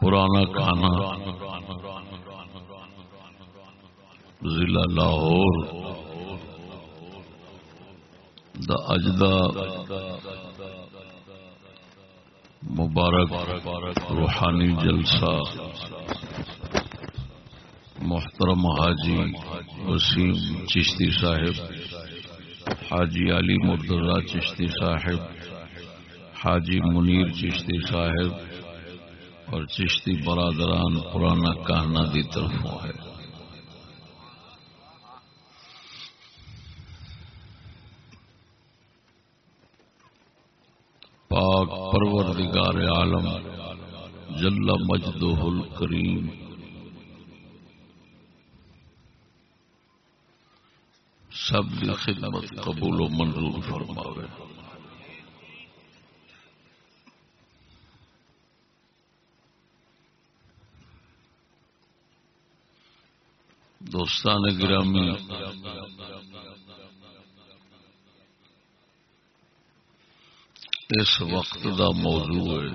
پرانا کھانا۔ ضلع لاہور۔ دا اجدا مبارک روحانی جلسہ۔ محترم حاجی وسیم چشتی صاحب، حاجی علی مرتضی چشتی صاحب، حاجی منیر چشتی صاحب اور چشتی برادران پرانا کہنا دی طرفوں ہے۔ پاک پروردگار عالم جل مجدہ الکریم۔ سب دی خدمت قبول و منظور فرماوے۔ دوستان گرامی اس وقت دا موضوع ہے۔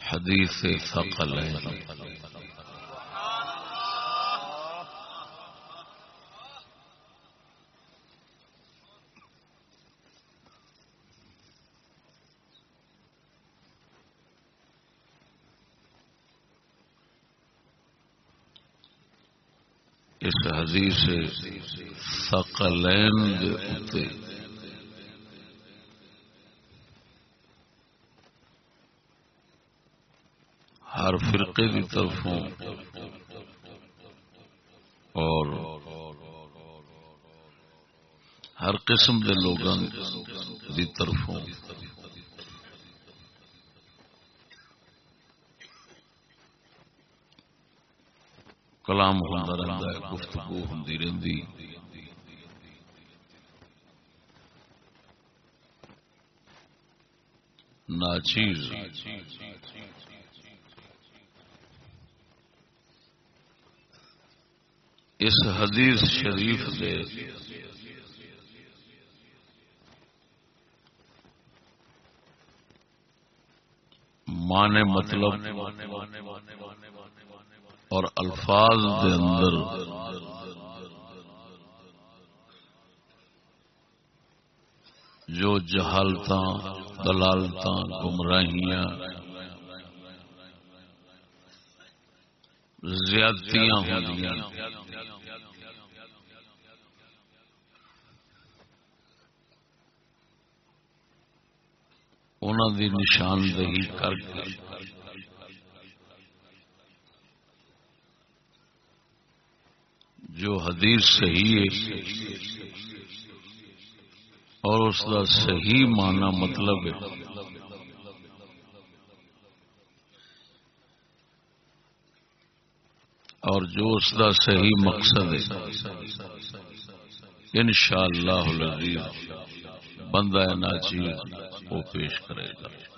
حدیث ثقل ہے حدیث ثقلین دے اتے ہر فرقے کی طرفوں اور ہر قسم کے لوگوں کی طرفوں۔ کلام ہوتا رہتا ہے گفتگو ہوں رہی ناچیز اس حدیث شریف دے مانے مطلب اور الفاظ دے اندر۔ جو جہالت دلالت گمراہیاں، زیادتیاں ہوئی انہوں دی نشاندہی کر کے جو حدیث صحیح ہے اور اس کا صحیح معنی مطلب ہے۔ اور جو اس کا صحیح مقصد ہے۔ ان شاء اللہ بندہ ناچیز وہ پیش کرے گا۔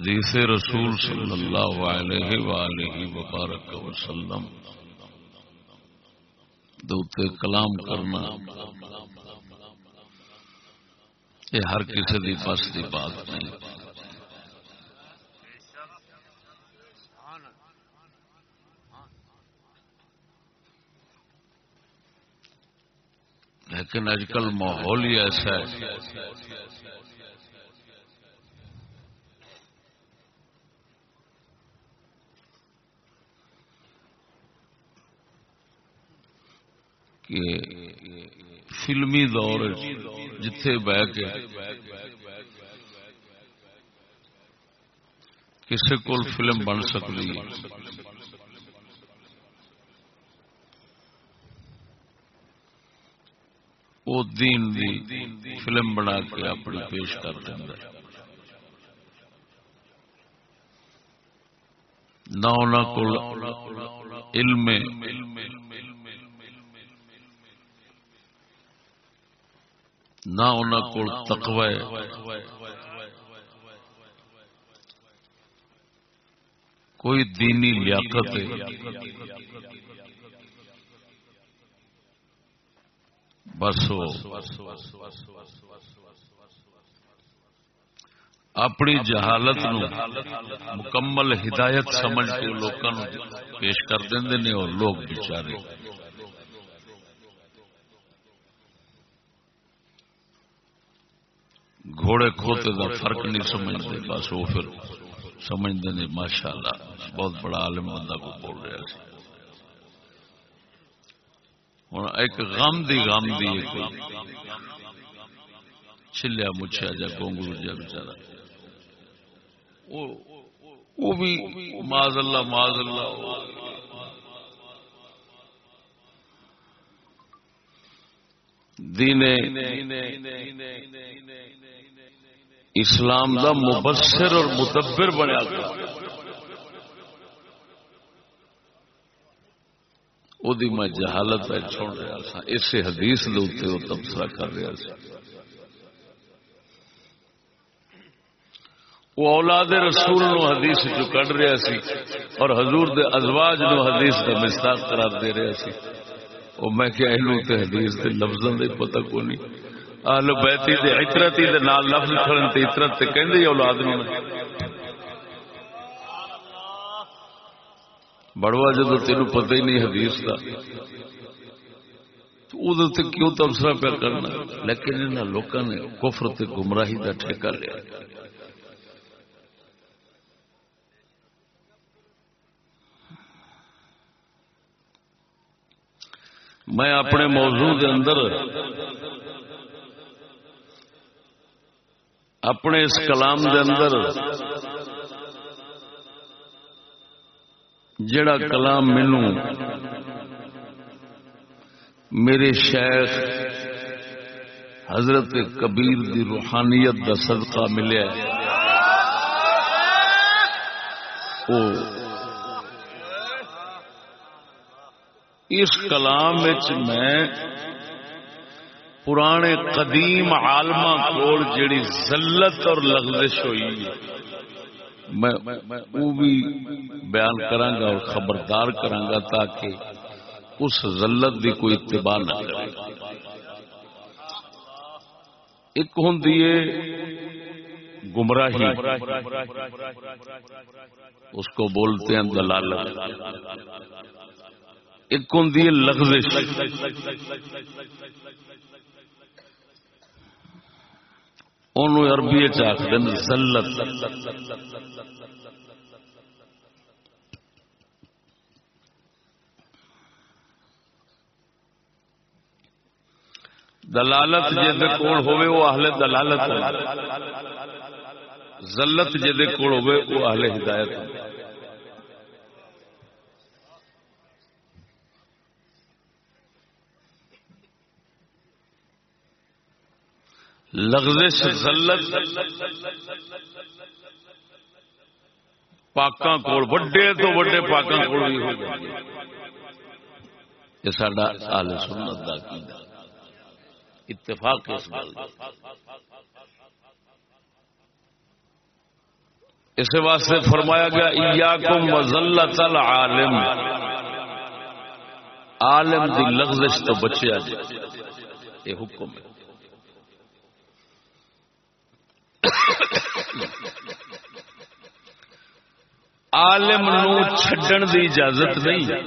حدیث رسول صلی اللہ علیہ وآلہ وبارک وسلم دوتے کلام کرنا، یہ ہر کسی دی بس کی بات نہیں۔ لیکن اج کل ماحول ہی ایسا ہے۔ کہ فلمی دور جتھے بہ کے کسی کو فلم بن سکتی ہے۔ وہ دین دی فلم بنا کے اپنی پیش کر دینا نہ علم نہ تقوی کوئی دینی لیاقت بس اپنی جہالت نو مکمل ہدایت سمجھ کے لوگوں پیش کر دیں اور لوگ بچارے گھوڑے کھوتے کا فرق نہیں سمجھتے، بس وہ پھر سمجھتے ہیں ماشاء اللہ بہت بڑا عالم بندہ کو بول رہا سی ہوں ایک غم دی غم دی چلیا مچھیا جا گونگلو جا بچارا۔ وہ بھی معذ اللہ معذ اللہ۔ دینے اسلام دا مبصر اور مدبر بنیا میں جہالت چھوڑ رہا سا۔ اس حدیث وہ تبصرہ کر رہا سا۔ وہ اولاد رسول نو حدیث جو کٹ رہا سی اور حضور دے ازواج نو حدیث کا مستاق قرار دے رہا سی۔ وہ میں کیا تے حدیث دے لفظوں دے پتہ کو نہیں۔ اہل بیتی دے عطرتی دے نال لفظ کھڑن تے عطرت تے کہندے اولاد نو بڑوا جدو تین پتہ ہی نہیں حدیث کا تو او تے کیوں تبصرہ پہ کرنا؟ لیکن ان لوگوں نے کفر تے گمراہی کا ٹھیکہ لیا۔ میں اپنے موضوع دے اندر اپنے اس کلام دے اندر جڑا کلام مینو میرے شیخ حضرت کبیر دی روحانیت دا صدقہ ملیا اس کلام میں پرانے قدیم عالما کول جڑی ذلت اور لغزش ہوئی میں وہ بھی بیان کرانگا اور خبردار کرانگا تاکہ اس ذلت دی کوئی اتباع نہ کرے۔ ایک ہوں گمراہی۔ اس کو بولتے ہیں دلالت۔ ایک ہوں لغزش۔ انہوں عربی چاہتے زلت۔ دلالت جہد کول ہوئے وہ اہل دلالت زلت جہد کول ہوئے وہ اہل ہدایت لغزش ذلت پاکاں کول وڈے تو وڈے پاکاں کول بھی ہو جائے۔ یہ ساڈا اہل سنت دا عقیدہ۔ اتفاق اس گل اس واسطے فرمایا گیا، ایاکم وذلت العالم. عالم دی لغزش تو بچیا جائے۔ یہ حکم ہے۔ عالم نو چھڈن دی اجازت نہیں۔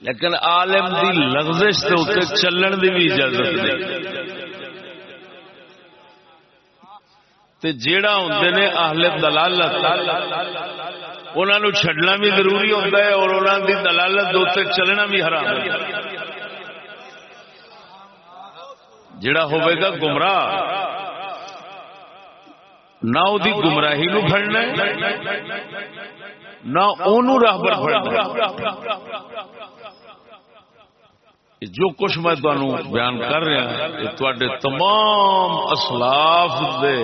لیکن عالم دی لغزش کے اتنے چلن دی بھی اجازت نہیں۔ تے جیڑا ہوندے نے اہل دلالت، انہاں نو چھڈنا بھی ضروری ہوتا ہے اور انہاں دی دلالت دے چلنا بھی حرام ہے۔ جڑا ہوئے گا گمراہ۔ نہ وہ گمراہی نو فڑنا نہ راہبر فڑنا جو کچھ میں تمہیں بیان کر رہا یہ تے تمام اسلاف دے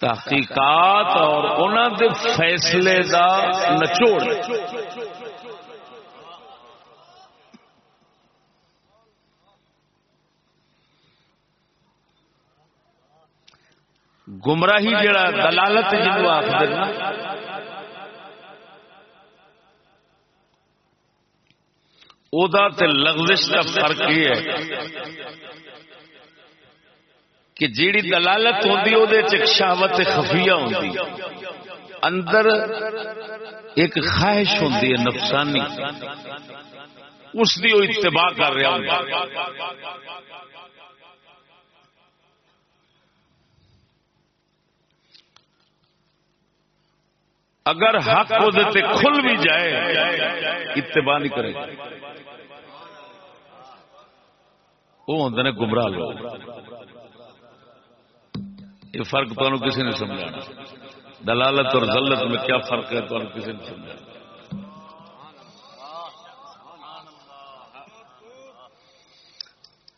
تحقیقات اور انہوں دے فیصلے دا نچوڑ۔ گمراہی جڑا دلالت جنو آخر لغزش کا فرق یہ ہے کہ جیڑی دلالت ہوتی وہ شہوت خفیہ ہوتی اندر ایک خواہش ہوتی ہے نفسانی اس کی وہ اتباع کر رہا ہوں۔ اگر حق وہ دیتے کھل بھی جائے اتباع نہیں کرے وہ ہوتے ہیں گمراہ لوگ۔ یہ فرق تو کسی نے سمجھانا۔ دلالت اور ذلت میں کیا فرق ہے تو کسی نے سمجھا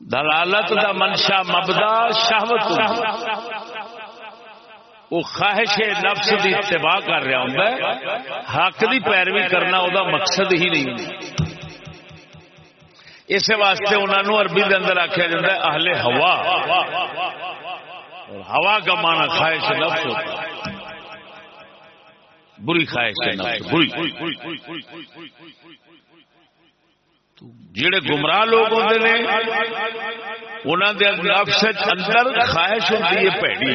دلالت دا منشا مبدا شہوت وہ خواہش نفس کی اتباع کر رہا ہوں حق کی پیروی کرنا وہ مقصد ہی نہیں اس واسطے انہوں عربی کے اندر آخیا جا ہے اہل ہوا۔ ہوا کا مانا خواہش نفس ہوتا بری خواہش نفس، بری۔ جڑے گمراہ لوگ ہوتے ہیں انہوں دے نفس اندر خواہش ہوتی ہے پیڑی۔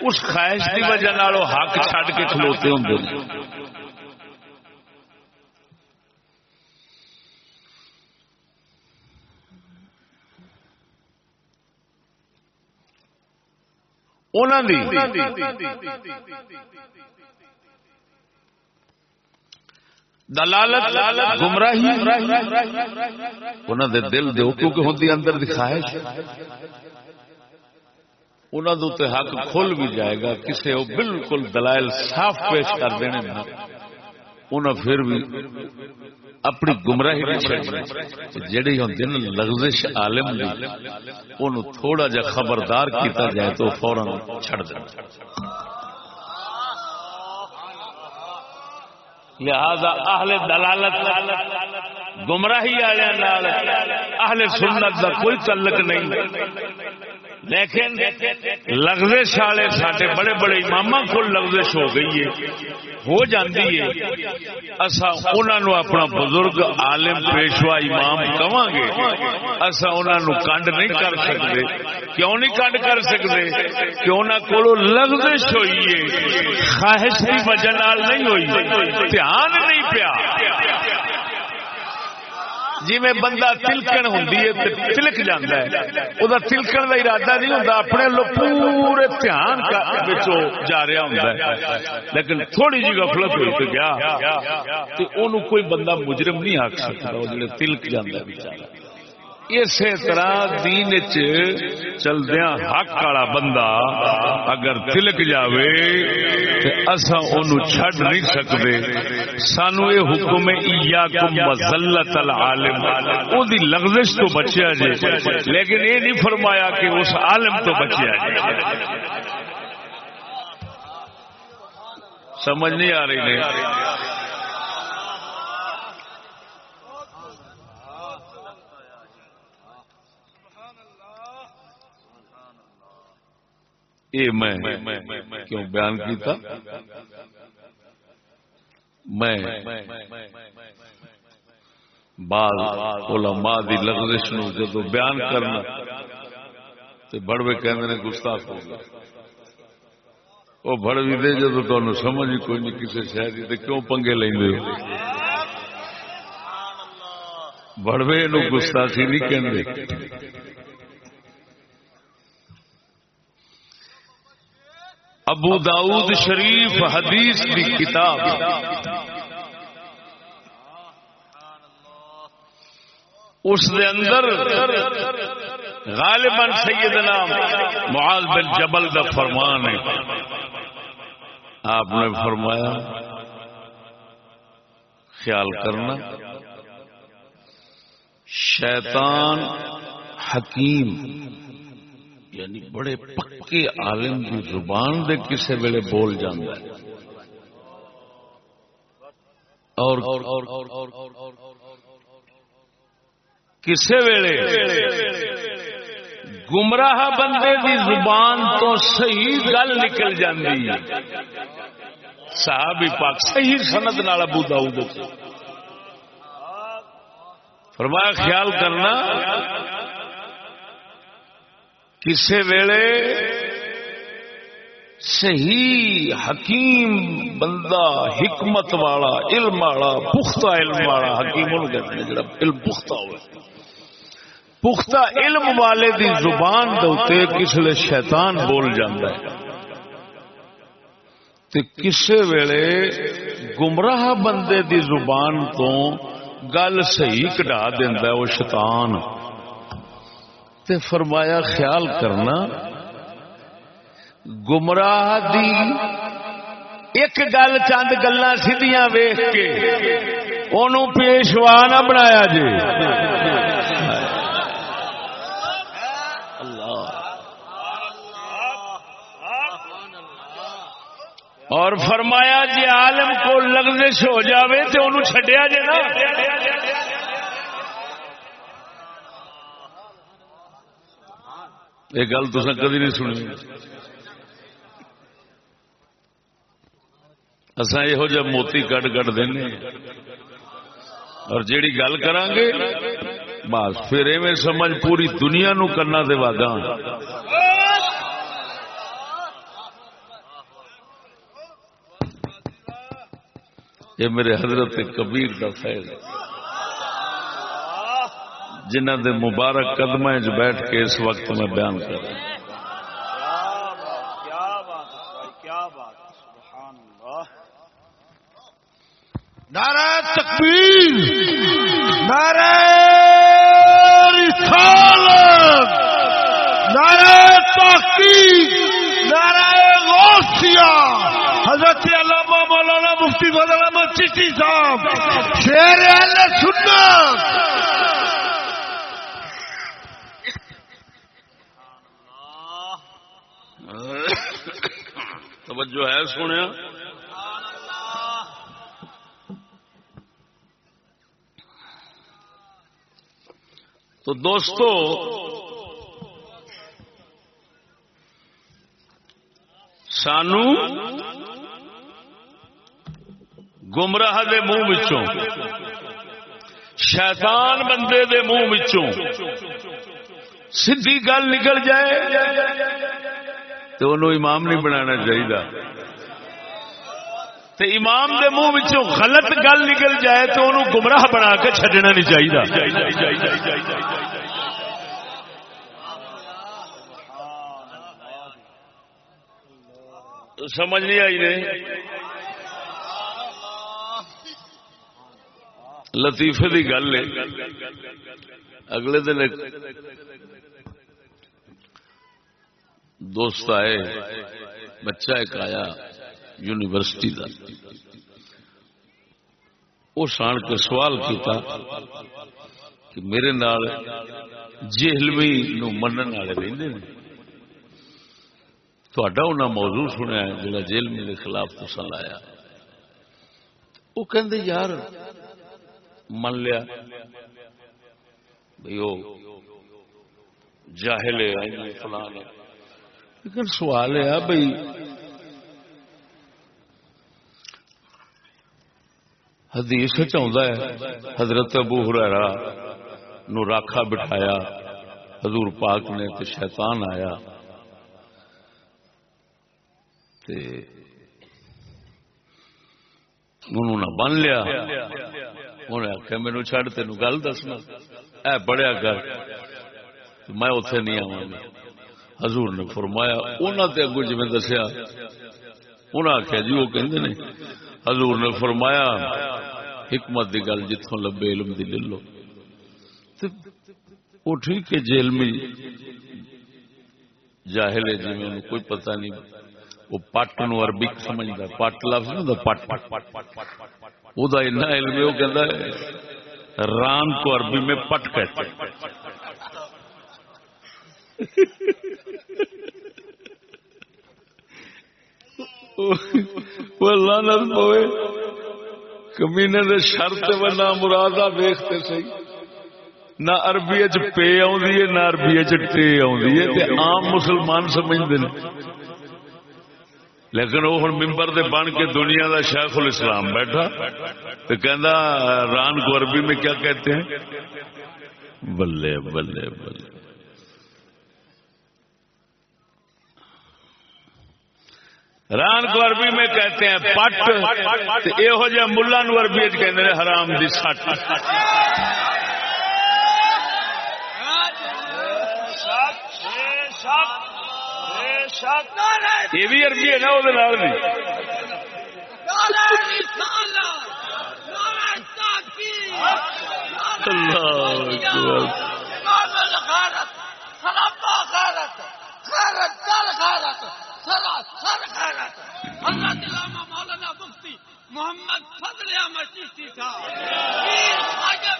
اس خواہش کی وجہ حق چھڈ کے کھلوتے ہوں دلالت گمراہی انہوں دے دل دو کیونکہ ہوتی اندر دکھائے انہوں دے حق کھل بھی جائے گا، کسے وہ بالکل دلائل صاف پیش کر دینے نا انہوں پھر بھی اپنی گمراہی بھی چھڑ جڑی ہوندی نا لغزش عالم دی، انہوں تھوڑا جا خبردار کیتا جائے تو فوراً چھڑ دینا۔ لہذا اہل دلالت گمراہی والے اہل سنت کا کوئی تعلق نہیں۔ لیکن لغزش والے سارے بڑے بڑے امام کو لغزش ہو گئی ہے، ہو جاتی ہے۔ اصا انہوں اپنا بزرگ، عالم، پیشوا، امام کہاں گے۔ اصا انہوں کنڈ نہیں کر سکتے کیوں نہیں کنڈ کر سکتے کہ انہوں کو لغزش ہوئی ہے۔ خواہش کی وجہ نہیں ہوئی۔ دھیان نہیں پیا۔ جی میں بندہ تلکن ہوں تلک جانا ہے وہ تلکن کا ارادہ نہیں ہوتا اپنے پورے دھیان جا رہا ہوں لیکن تھوڑی جی گفلت ہوئی تو گیا کوئی بندہ مجرم نہیں آخ سکتا وہ جڑے تلک جانا ہے بچارا اسی طرح دین چلدیا حق والا بندہ اگر تلک جاوے اصا ان چڈ نہیں سکتے سانو یہ حکم مزلت العالم. وہ لغزش تو بچیا جی لیکن یہ نہیں فرمایا کہ اس عالم تو بچیا جی سمجھ نہیں آ رہی نہیں یہ میں کیوں بیان کیتا؟ میں بعض علماء دی لغزش نو جدو بیان کرنا تے بڑوے کہندے نے گستاخ ہو گیا۔ وہ بڑوی دے جدو تمہیں سمجھ ہی کوئی نہیں کسی شہر تے کیوں پنگے لیں ہو؟ بڑوے نو گستاخی نہیں کہندے۔ ابو داؤد شریف حدیث کی کتاب. اس دے اندر غالباً سیدنا معاذ بن جبل دا فرمان ہے. آپ نے فرمایا، خیال کرنا، شیطان حکیم یعنی بڑے پکے عالم کی زبان دے کسے ویلے بول جانا ہے اور کسے ویلے گمراہ بندے دی زبان تو صحیح گل نکل جاندی ہے۔ صحابی پاک صحیح سند نال ابو داؤد فرمایا، خیال کرنا کسے ویلے صحیح حکیم بندہ حکمت والا علم والا پختہ علم والا حکیم کہتے ہیں جڑا علم پختہ ہوا پختہ علم والے دی زبان دے کس لیے شیطان بول جاندہ ہے تے کسے ویلے گمراہ بندے دی زبان تو گل صحیح کٹا دینا وہ شیطان تے فرمایا، خیال کرنا، گمراہ دی ایک گل چند گلا سیدیاں ویخ کے انہوں پیشوا نہ بنایا جی اور فرمایا جی عالم کو لگزش ہو جاوے تو انہوں چھڈیا جے نا۔ یہ گل تو کدی نہیں سنی۔ اصا یہو جہ موتی کٹ کٹ دینے اور جیڑی گل کران گے بس پھر ایویں سمجھ پوری دنیا نو کرنا دے واگا یہ میرے حضرت کبیر کا فیض۔ جنہ دے مبارک قدم بیٹھ کے اس وقت میں بیان کر رہا ہوں۔ نعرہ تکبیر، نعرہ رسالت، نعرہ تحقیق نعرہ غوثیہ۔ حضرت علامہ مولانا مفتی فضل احمد چشتی صاحب، شیر اہل سنت توجہ ہے سنیا۔ تو دوستو، سانو گمراہ دے منہ وچوں، شیطان بندے دے منہ وچوں، سیدھی گل نکل جائے۔ تو انہوں امام نہیں بنانا چاہیے تے امام دے منہ وچوں غلط گل نکل جائے تو انہوں گمراہ بنا کے چھڈنا نہیں چاہیے سمجھ نہیں آئی نے؟ لطیفے کی گل ہے۔ اگلے دن دوست آئے، بچہ ایک آیا یونیورسٹی کا اس آن کے سوال کیتا کہ میرے نال جہلوی نو منن والے رہتے ہیں تھوڑا انہیں موضوع سنیا جا جیل میرے خلاف تسا لایا وہ کہ یار، من لیا۔ بھائی وہ جاہل ہے فلان لیکن سوال ہے بھائی، حدیث چاہتا ہے، حضرت ابو ہرا نو راکھا بٹھایا، حضور پاک نے تو شیطان آیا۔ انہوں نے بن لیا۔ انہیں آخیا مینو چڑھ تین گل دسنا۔ اے بڑھیا کر میں اتے نہیں آوا گا۔ حضور نے فرمایا انہوں نے اگو جی دسیا۔ انہیں آخیا جی وہ کہتے نے، حضور نے فرمایا، حکمت دی گل جتوں لبے علم دی لے لو۔ وہ ٹھیک ہے جیل میں جاہل ہے جی میں کوئی پتہ نہیں۔ وہ پٹ نو عربی سمجھتا پٹ لفظ نہیں پٹ۔ وہ علم ہے، وہ کہتا ہے، ران کو عربی میں پٹ کہتے ہیں۔ لانت پوے کمینے دے شرط و نہ مرادہ دیکھتے صحیح۔ نہ عربی پے آدھی ہے، نہ عربی ٹے ہے۔ عام مسلمان سمجھتے لیکن وہ ہوں ممبر دے بن کے دنیا دا شیخ الاسلام بیٹھا۔ تو کہندا، ران کو عربی میں کیا کہتے ہیں؟ بلے بلے بلے۔ ران کو عربی میں کہتے ہیں پٹ یہ جہ ملا نو عربی کہ حرام دی سٹ۔ یہ بھی عربی ہے نا وہ سراسر غیرت حضرت علامہ مولانا مفتی محمد فضل احمد چیشتی تھا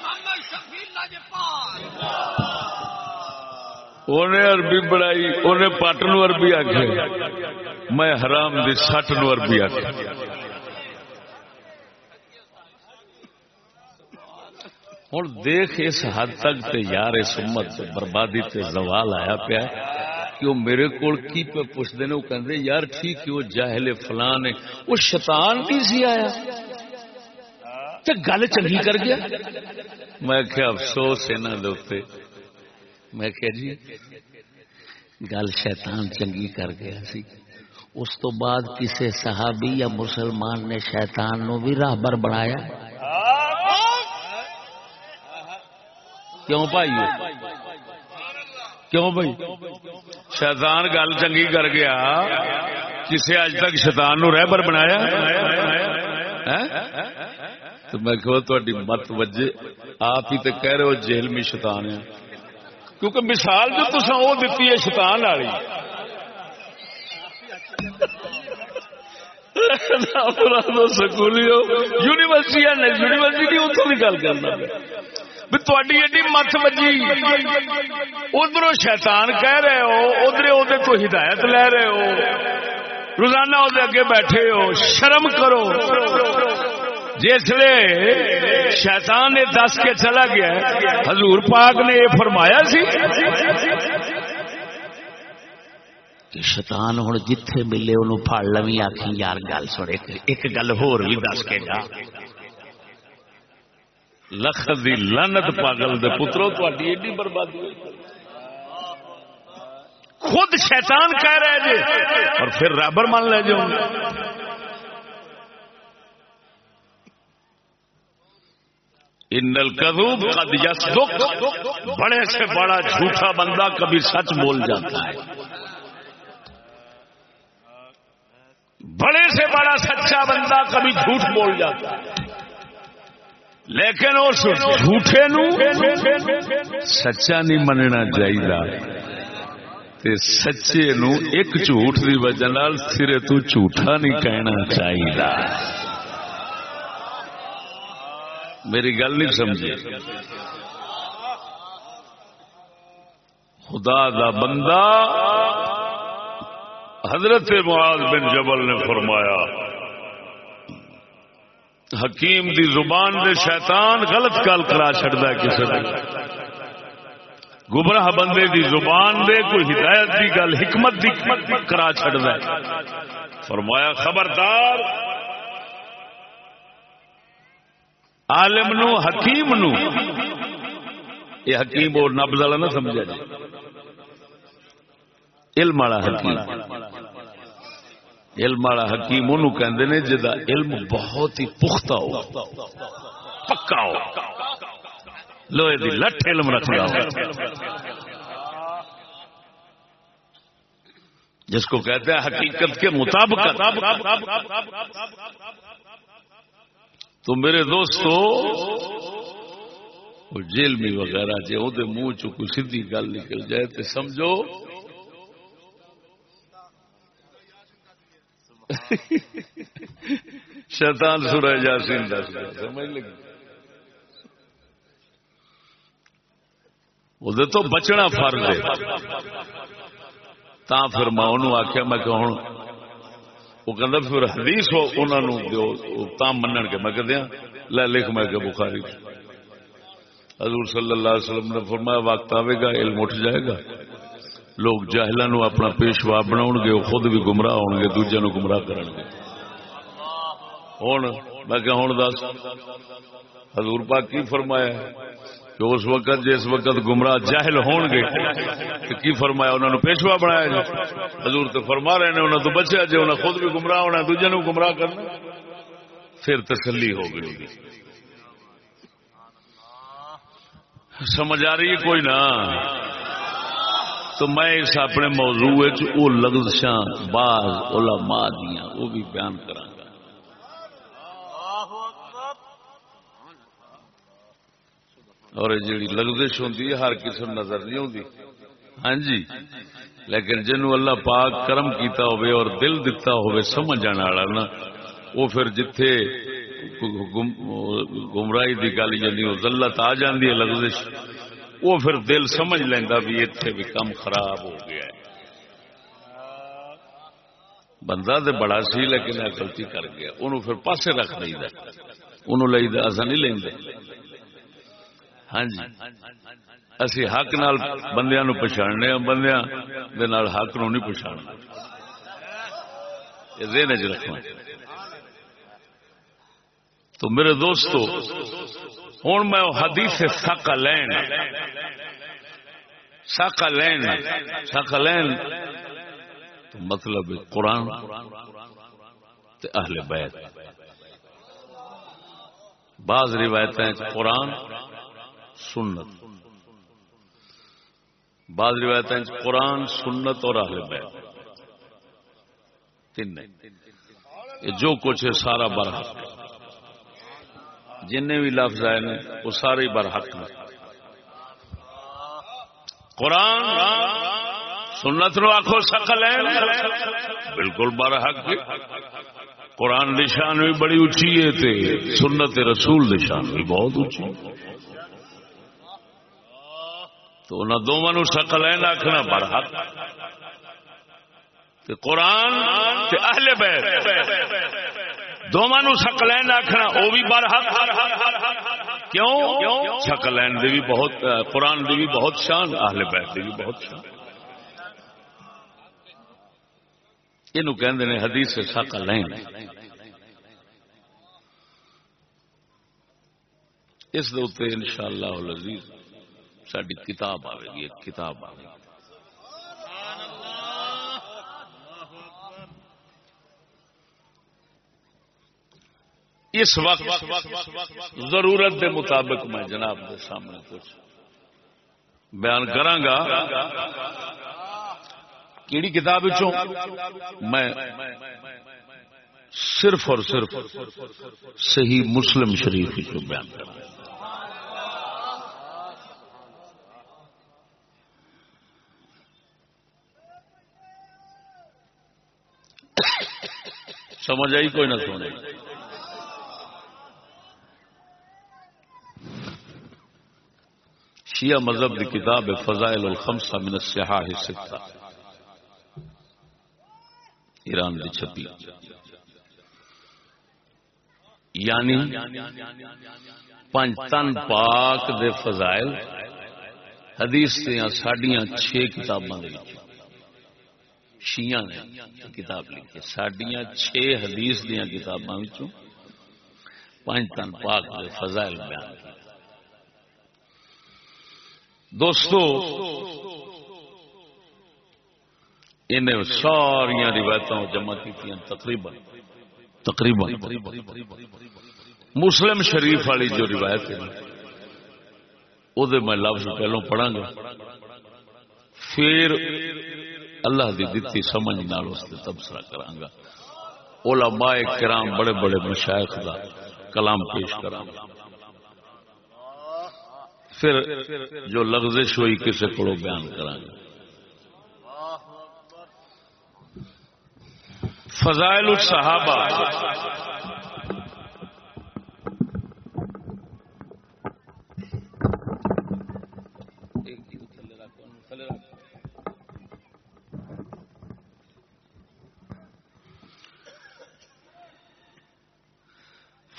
محمد شفیع لاجپال انہیں عربی بڑائی انہیں پٹ نو اربی آخ میں حرام دی سٹ نو اربی آخ ہوں دیکھ اس حد تک تے یار اس امت بربادی تے زوال آیا پیا۔ کہ وہ میرے کو کی پہ پوچھتے ہیں وہ کہتے یار ٹھیک ہے، وہ جاہل فلان ہے وہ شیطان کی سی آیا۔ گل چنگی کر گیا۔ میں کیا افسوس انہوں دے میں کہ جی گل شیطان چنگی کر گیا سی۔ اس تو بعد کسی صحابی یا مسلمان نے شیطان نو بھی راہبر بنایا۔ کیوں بھائی کیوں بھائی؟ شیطان گل چنگی کر گیا۔ کسے اج تک شیطان نو رہبر بنایا؟ تو میں کہ مت وجے آپ ہی تو کہہ رہے ہو جیل میں شیطان ہے۔ کیونکہ مثال جو تصا وہ دیتی ہے شیطان والی۔ سکولی یونیورسٹی یونیورسٹی اتوں کی گل کرنا۔ تھی ایڈی مت بجی ادھر شیطان کہہ رہے ہو ادھر ادھر تو ہدایت لے رہے ہو روزانہ وہ اگے بیٹھے ہو شرم کرو جسے شیطان نے دس کے چلا گیا حضور پاک نے یہ فرمایا سی شیطان ہوں جتھے ملے انہوں پڑ لو آخی یار گل سڑے ایک گل ہور بھی دس کے گا لکھ دی لانت پاگل دے پترو تھی ایڈی بربادی خود شیطان کہہ رہے جی اور پھر رابر مان لے جاؤ انل کدوب قد یصدق، بڑے سے بڑا جھوٹا بندہ کبھی سچ بول جاتا ہے۔ بڑے سے بڑا سچا بندہ کبھی جھوٹ بول جاتا ہے۔ لیکن اس جھوٹے نو سچا نہیں مننا چاہیے سچے نو ایک جھوٹ کی وجہ سرے تو جھوٹا نہیں کہنا چاہیے میری گل نہیں سمجھے خدا دا بندہ حضرت معاذ بن جبل نے فرمایا حکیم دی زبان دے شیطان غلط گل کرا چڑتا ہے کسی نے گمراہ بندے دی زبان دے کوئی ہدایت دی گل، حکمت دی کرا چڑتا ہے۔ فرمایا، خبردار۔ عالم نو، حکیم نو۔ یہ حکیم اور نبز والا نہ سمجھا جی علم والا حکیم۔ علم والا حکیم انہوں کہندے نے جدا علم بہت ہی پختہ ہو۔ پکا ہو۔ لوہے دی لٹ علم رکھتا ہو۔ جس کو کہتے ہیں حقیقت کے مطابق۔ تو میرے دوستو جیل میں وغیرہ جی وہ منہ چ کوئی سیدھی گل نکل جائے تو سمجھو۔ شیطان سورہ یاسین دس گیا سمجھ لگی؟ وہ تو بچنا فرض ہے۔ تا پھر میں انہوں آخیا میں کہ ہوں وہ کہتا پھر حدیث ہو انہوں دیو تا منن کے میں کہ دیا لے لکھ میں کہ بخاری حضور صلی اللہ علیہ وسلم نے فرمایا، وقت آئے گا، علم اٹھ جائے گا۔ لوگ جاہلوں نو اپنا پیشوا بناؤ گے، وہ خود بھی گمراہ ہو گے دوجے نو گمراہ کرن گے۔ ہوں میں کہ ہوں دس۔ حضور پاک کی فرمایا ہے کہ اس وقت، جس وقت گمراہ جاہل ہون گے، تو کی فرمایا؟ انہوں نے پیشوا بنایا جی حضور تو فرما رہے ہیں انہوں تو بچیا جی انہیں خود بھی گمراہ ہونا دوجے نو گمراہ کرنا پھر تسلی ہو گئی۔ سمجھ آ رہی ہے کوئی نہ؟ تو میں اس اپنے موضوع وہ لغزشاں بعض علماء دیاں وہ بھی بیان کرا گا۔ اور یہ جیڑی لغزش ہوندی ہے، ہر قسم نظر نہیں ہوندی ہاں جی۔ لیکن جنوں اللہ پاک کرم کیتا ہوئے اور دل دتا ہوئے سمجھ جانے والا نا وہ پھر جتھے گمراہی دی گل یعنی وہ ذلت آ جاندی ہے لغزش۔ وہ پھر دل سمجھ لیندا بھی اتنے بھی کم خراب ہو گیا ہے۔ بندہ تو بڑا سی لیکن یہ غلطی کر گیا۔ انہوں پھر پاسے رکھ دئی انہوں لئی اصا نہیں لیندے ہاں جی۔ اسی حق نال بندیاں نو پچھاڑنے ہاں بندیاں دے نال حق نو نہیں پچھاڑنا۔ یہ ذہن چ رکھنا تو میرے دوستو ہوں میں حدیث ساکا لین ساکا لین لین۔ تو مطلب قرآن تے اہل بیت۔ بعض روایتیں قرآن سنت۔ بعض روایتیں قرآن سنت اور اہل بیت۔ تین جو کچھ ہے سارا برحق۔ جن بھی لفظ آئے نے، وہ سارے برحق نے۔ قرآن سنت نو آخو سکل ہے۔ بالکل برحق ہے۔ قرآن نشان بھی بڑی اچھی ہے تے سنت رسول نشان بھی بہت اچھی تو انہوں دونوں سکل ہے آخنا برحق۔ تے قرآن تے اہل بیت۔ دونوں شکلین آخنا وہ بھی برحق۔ کیوں؟ شکلین دی بھی بہت، قرآن دی بھی بہت شان، اہل بیت دی بھی بہت شان۔ یہ کہندے نے حدیث شکلین اس دے ان شاء اللہ ساری کتاب آئے گی، ایک کتاب آئے گی۔ اس وقت ضرورت دے مطابق میں جناب کے سامنے کچھ بیان کرانگا کیڑی کتاب چوں میں صرف اور صرف صحیح مسلم شریف چوں بیان کروں سمجھ آئی کوئی نہ سونے شیعہ مذہب کی کتاب ہے فضائل الخمسہ من السحاہ ستہ ایران دی چھپی۔ یعنی پنج تن پاک دے فضائل، حدیث دیاں ساڈیاں چھ کتاباں دے وچ شیعہ نے کتاب لکھی، ساڈیاں چھ حدیث دیاں کتاباں وچوں پنج تن پاک دے فضائل بیان۔ کیتے دوستو، انہیں ساریا روایتوں جمع کی تقریباً تقریباً۔ مسلم شریف والی جو روایت ہے، وہ میں لفظ پہلو پڑھا گا۔ پھر اللہ دی دتی سمجھ نال اس سے تبصرہ کرا گا۔ علماء کرام بڑے بڑے مشائخ دا کلام پیش کرا گا۔ پھر جو لغزش ہوئی کسی کو بیان کریں گے۔ فضائل الصحابہ۔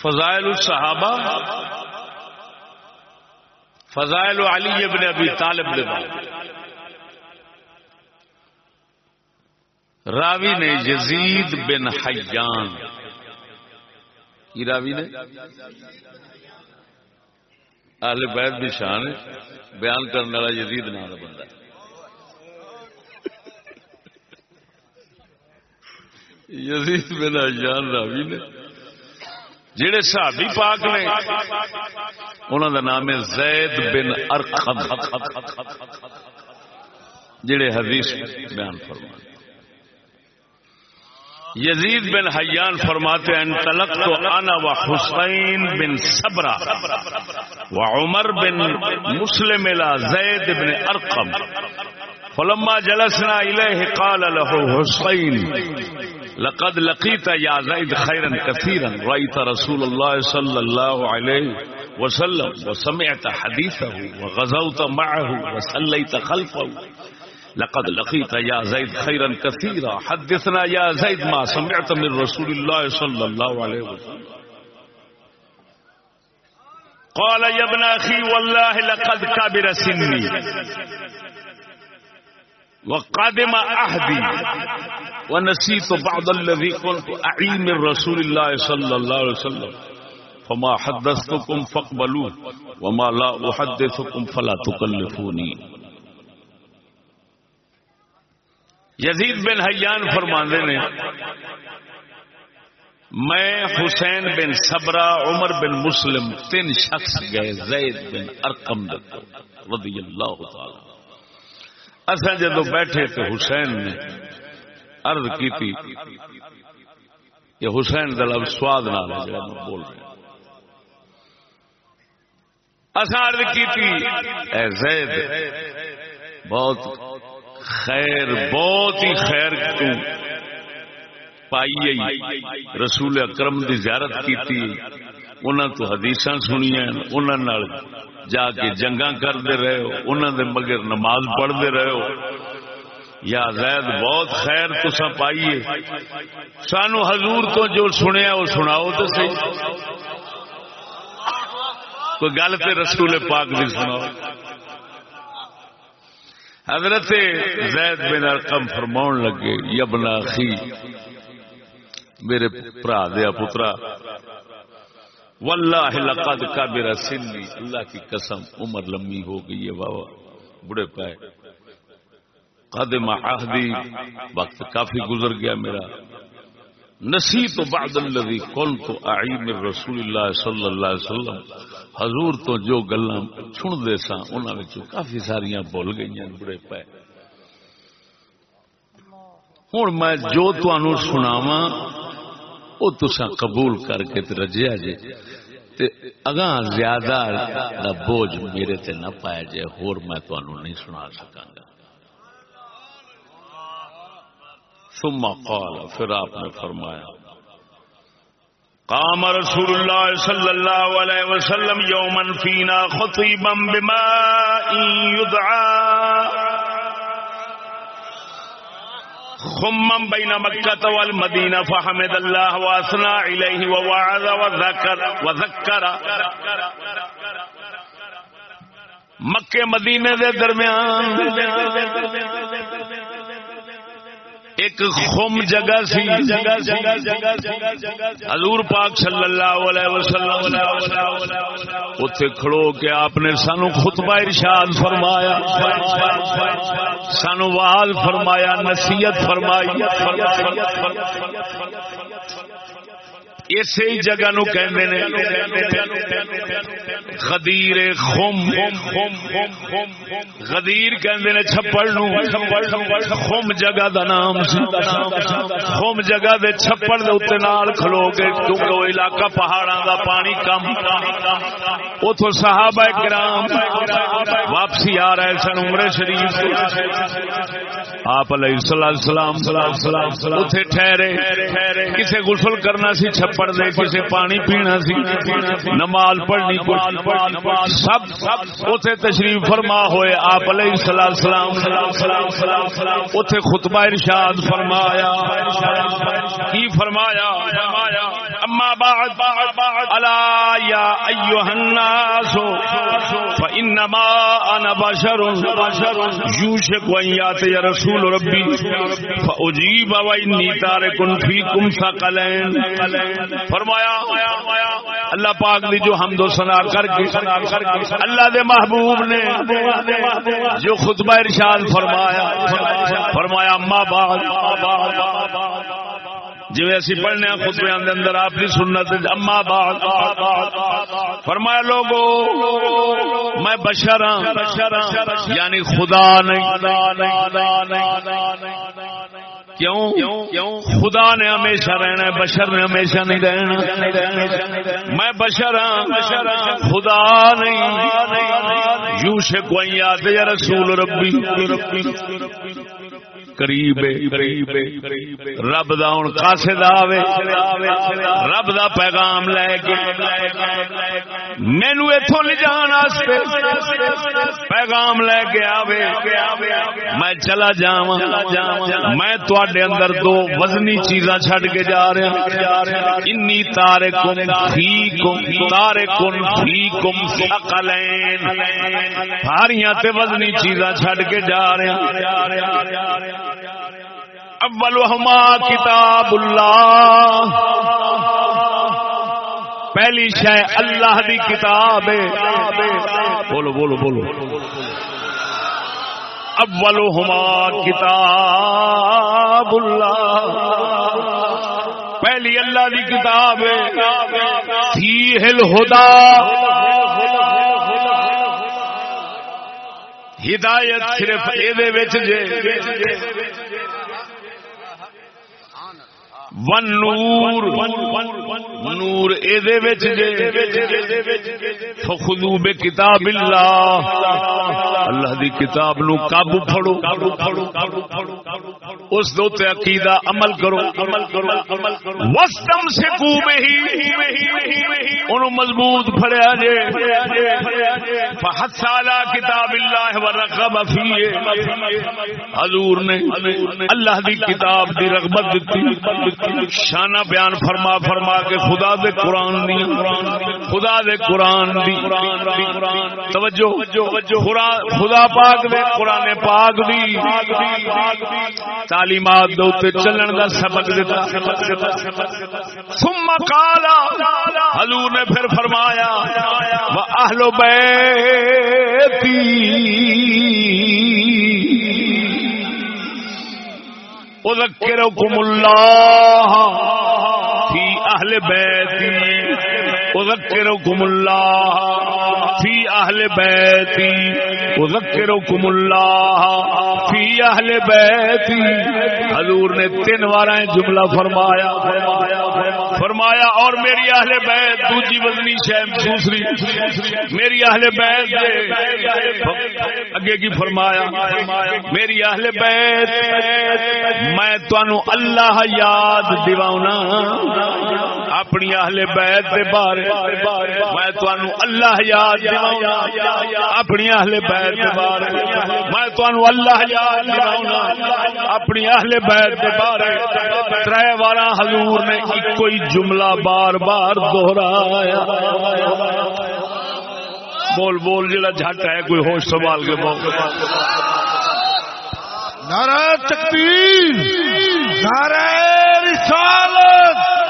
فضائل الصحابہ۔ فضائل علی ابن ابی طالب نے راوی نے یزید بن حیان۔ کی راوی نے؟ اہل بیت بھی شان بیان کرنے والا یزید نام کا بندہ یزید بن حیان راوی نے۔ جڑے صحابی پاک نے انہوں کا نام ہے زید بن ارقم۔ جڑے حدیث بیان فرماتے یزید بن حیان فرماتے ہیں تلق تو انا و حسین بن صبرا و عمر بن مسلم الى زید بن ارقم۔ فلما جلسنا الیہ قال له حسین۔ لقد لقيت يا زيد خيرا كثيرا. رأيت رسول الله صلى الله عليه وسلم، وسمعت حديثه، وغزوت معه وصليت خلفه. لقد لقيت يا زيد خيرا كثيرا. حدثنا يا زيد ما سمعت من رسول الله صلى الله عليه وسلم. قال يا ابن أخي والله لقد كبر سني. وقادم عهدي. ونسيت بعض الذي كنت أعي من رسول الله صلى الله عليه وسلم. فما حدثتكم فاقبلوه. وما لا أحدثكم فلا تكلفوني. یزید بن حیان فرماندے نے، میں حسین بن صبرا عمر بن مسلم، تین شخص گئے، زید بن ارقم رضی اللہ تعالی اصا جدو بیٹھے تو حسین نے عرض کی تھی کہ حسین دل اب سواد نال ہے جڑا میں بول رہا اصا عرض کی اے زید، بہت خیر، بہت ہی خیر تو پائی رسول اکرم دی زیارت کی تھی انہوں تو حدیث سنیا انہوں جا کے جنگا کرتے رہے ہو انہوں دے مگر نماز پڑھتے رہے ہو۔ یا زید، بہت خیر تسا پائیے۔ سانو حضور تو جو سنیا، وہ سناؤ تو صحیح۔ کوئی گل تو رسول پاک بھی سناؤ۔ حضرت زید بن ارقم فرماؤن لگے یبنا اخی میرے برا دیا پترا واللہ لقد کبر سنی۔ اللہ کی قسم، عمر لمبی ہو گئی ہے بابا بڑے پائے۔ قدم عہدی، وقت کافی گزر گیا میرا۔ نسی تو بعد الذی قلت اعی من رسول اللہ صلی اللہ علیہ وسلم۔ حضور تو جو گلاں سن دے سا انہاں وچ کافی ساریاں بھول گئیاں، بڑے پے ہن میں جو تانوں سناواں او تساں قبول کر کے رجیا جے۔ تے اگاں زیادہ دا بوجھ میرے تے نہ پایا جے، ہور میں تانوں نہیں سنا سکاں گا۔ ثم قال، پھر آپ نے فرمایا، قام رسول الله صلى الله عليه وسلم يوما فينا خطيبا بماء يدعى خما بين مكة والمدينة فحمد اللہ واسنا علیہ ووعظ وذکر وذکر مکہ مدینے دے درمیان ایک خم جگہ سی. حضور پاک صلی اللہ علیہ وسلم اتے کھڑو کے آپ نے سانو خطبہ ارشاد فرمایا. سانو وال فرمایا، نصیحت فرمائی. اسی جگہ نو کہندے نے غدیر خم غدیر کہندے نے چھپڑ نو خم جگہ دا نام خم جگہ دے چھپڑ دے اوتے نال کھلو کے کیونکہ علاقہ پہاڑاں دا پانی کم اوتھوں صحابہ کرام واپسی آ رہے سن عمرے شریف آپ علیہ السلام السلام اتنے ٹھہرے کسے غسل کرنا سی چھپڑ دے کسے پانی پینا سی، نماز پڑھنی سب اتنے تشریف فرما ہوئے، آپ علیہ السلام اتنے خطبہ ارشاد فرمایا۔ کی فرمایا؟ اما بعد، الا یا ایها الناس، فانما انا بشر بشر یوشک ان یاتی رسول ربی، فاجیب و انی تارک فیکم ثقلین۔ فرمایا، اللہ پاک دی جو حمد و ثنا کر کے اللہ دے محبوب نے جو خطبہ ارشاد فرمایا فرمایا اما بعد جی اسی پڑھنے خطبے اندر آپ کی سنت اما بعد فرمایا، لوگو، میں بشر ہوں یعنی خدا نہیں۔ کیوں؟ خدا نے ہمیشہ رہنا ہے، بشر نے ہمیشہ نہیں رہنا۔ میں بشر ہاں خدا نہیں۔ یوں سے کوئی یاد یا رسول ربی۔ قریب رب دا ہوں قاصد آوے رب دا پیغام لے کے مینو اتوں لے جان پیغام لے کے آوے میں چلا جاواں میں تواڈے اندر دو وزنی چیزاں چھڈ کے جا رہا انی تارے کن فی کم تارے کن فی کم ساریاں تے وزنی چیزاں چھڈ کے جا رہا اول ہما کتاب اللہ۔ پہلی شے اللہ دی کتاب بولو بولو بولو۔ اول ہما کتاب اللہ۔ پہلی اللہ دی کتاب فی ہل ہدا ہدایت صرف یہ ون نور نور فخذو بے کتاب اللہ۔ اللہ دی کتاب نو قابو پھڑو. اس دو تے عقیدہ عمل کرو. عمل کرو وستم سے کو ہی انہوں مضبوط پھڑیا جے. فحث علی کتاب اللہ ورغب فیہ حضور نے اللہ دی کتاب دی رغبت دیتی شانہ بیان فرما فرما کے خدا دے قرآن دی. خدا دے قرآن دی. توجہ. خدا پاک دے، قرآن پاک دی تعلیمات دے تے چلن دا سبق دیتا ثم قالا حضور نے پھر فرمایا وہ اہل بیتی اذکرکم اللہ فی اہل بیتی اذکرکم اللہ فی اہل بیتی اذکرکم اللہ فی اہل بیتی۔ حضور نے تین بار جملہ فرمایا فرمایا فرمایا اور میری اہل بیت دوسری وزنی شہم دوسری۔ میری اہل بیت اگے کی فرمایا، میری اہل بیت، میں تنوع اللہ یاد دیواؤنا اپنی اہل بیت دے بارے میں تنوع اللہ یاد دیواؤنا اپنی اہل بیت دے بارے میں تنوع اللہ یاد دیواؤنا اپنی اہل بیت دے بارے ترے وارا حضور نے ایک کوئی جملہ بار بار دوہرایا بول بول، جڑا جھٹ ہے، کوئی ہوش سنبھال کے موقع نعرہ تکبیر، نعرہ رسالت۔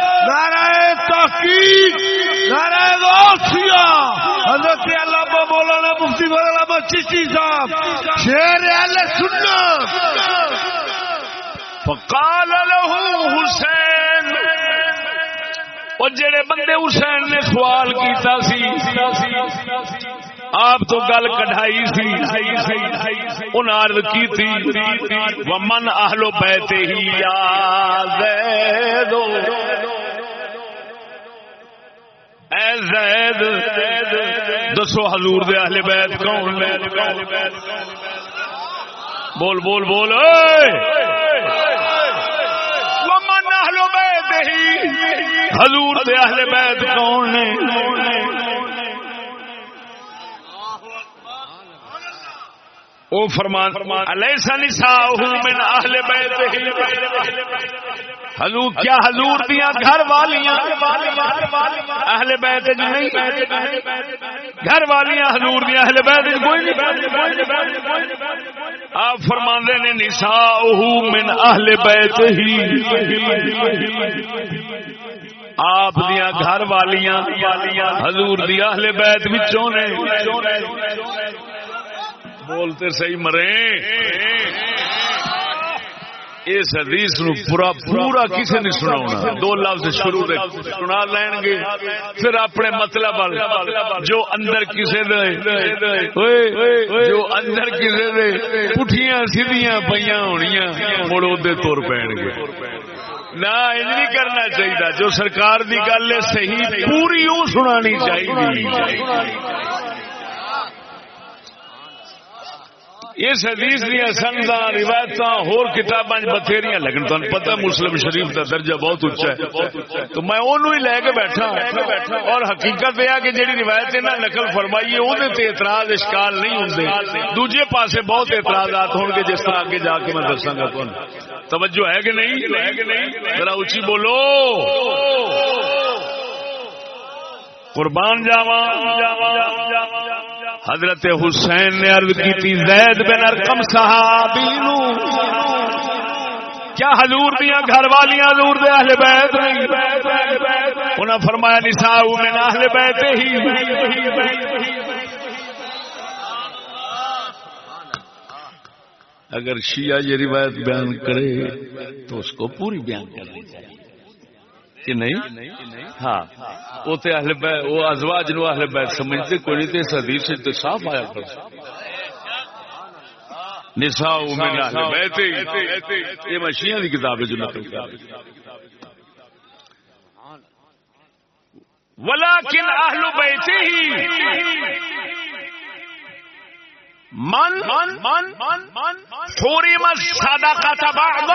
تحقیق نعرہ غوثیہ۔ حضرت علامہ مولانا مفتی مولانا چشتی صاحب شیر اہل سنت۔ فقال له حسین اور جڑے بندے حسین نے سوال کیتا سی، آپ تو گل کڑھائی سی ان عرض کی تھی ومن اہلو بیتے ہی یا زیدو اے زید دسو حضور دے اہل بیت کون بول بول بول ومن اہلو بیتے ہی؟ حضور دے اہل بیت کون نے؟ او فرمان، الیسا نساؤہ من اہل بیتہ. حضور، کیا حضور دیا گھر والیاں؟ اہل بیت نہیں، گھر والیاں حضور دیا اہل بیت کوئی نہیں۔ آپ فرماندے نے نساؤہ من اہل بیت ہی. آپ دیا گھر والیاں، حضور دیا اہل بیت وچوں نے۔ بولتے صحیح مرے۔ اس حدیث نو پورا پورا کسی نے سنا دو لفظ شروع دے سنا لین گے۔ پھر اپنے مطلب جو اندر کسی دے جو اندر کسی دے پٹھیاں سیدیاں پیاں ہونیاں، مڑ دے تور پین گے۔ نہ نہیں کرنا چاہیے جو سرکار دی گل ہے، صحیح پوری وہ سنانی چاہیے اس حدیث دیا سنگا روایت ہور کتاباں بتھیری لیکن تمہیں پتا مسلم شریف کا درجہ بہت اچا ہے۔ تو میں انہوں ہی لے کے بیٹھا اور حقیقت یہ کہ جی روایت نقل فرمائی ہے وہ اعتراض اشکال نہیں ہوں دوجے پاسے بہت اعتراضات ہون گے، جس طرح آگے جا کے میں دساں گا تمہیں توجہ ہے کہ نہیں؟ ہے کہ نہیں ذرا اچھی بولو۔ قربان جاوا حضرت حسین نے عرض کی تھی، زید بن ارکم صحابی نو۔ کیا حضور دیا گھر والیاں حضور دے اہل بیت نہیں انہاں فرمایا نساء من اہل بیت ہی۔ اگر شیعہ یہ روایت بیان کرے تو اس کو پوری بیان کرنی چاہیے۔ کہ نہیں ہاں وہ تے اہل بیت وہ ازواج نو اہل بیت سمجھتے کوئی نہیں تے اس حدیث سے صاف آیا کر نساء من اہل بیت یہ مشیاں دی کتاب ہے جو نقل کر ولكن اهل بیته من من من حرم الصدقه بعض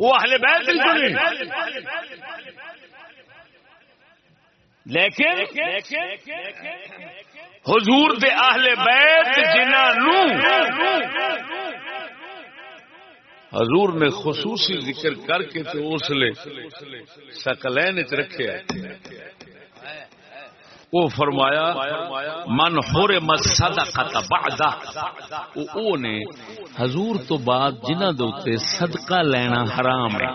وہ اہل بیت نہیں چنے لیکن حضور دے اہل بیت جنہوں حضور نے خصوصی ذکر کر کے تو اس لیے سکلین رکھے۔ وہ فرمایا، من ہور مسدا بعدا او نے حضور تو بعد جنہ دے صدقہ لینا حرام ہے۔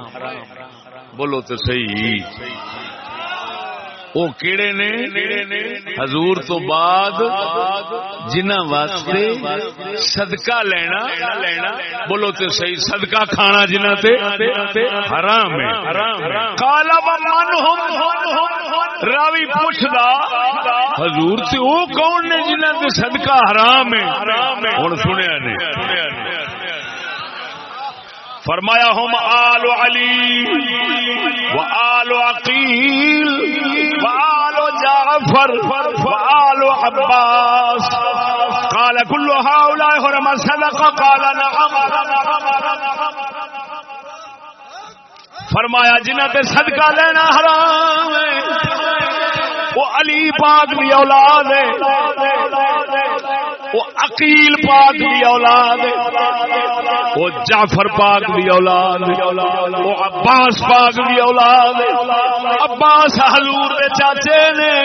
بولو تو صحیح۔ وہ کیڑے نے حضور تو بعد جنہ واسطے صدقہ لینا بولو تو صحیح، صدقہ کھانا جنہ تے حرام ہے۔ کالا من راوی پوچھدا، حضور تے وہ کون نے جنہ تے صدقہ حرام ہے؟ ہن سنیا نے۔ فرمایا، ہم آل علی و آل عقیل و آل جعفر و آل عباس. قال كل هؤلاء حرم صدقه قال نعم. فرمایا جنہ تے صدقہ لینا حرام ہے، وہ علی پاک دی اولاد ہے۔ وہ عقیل پاک دی اولاد وہ جعفر پاک دی اولاد وہ عباس پاک دی اولاد عباس حضور دے چاچے نے۔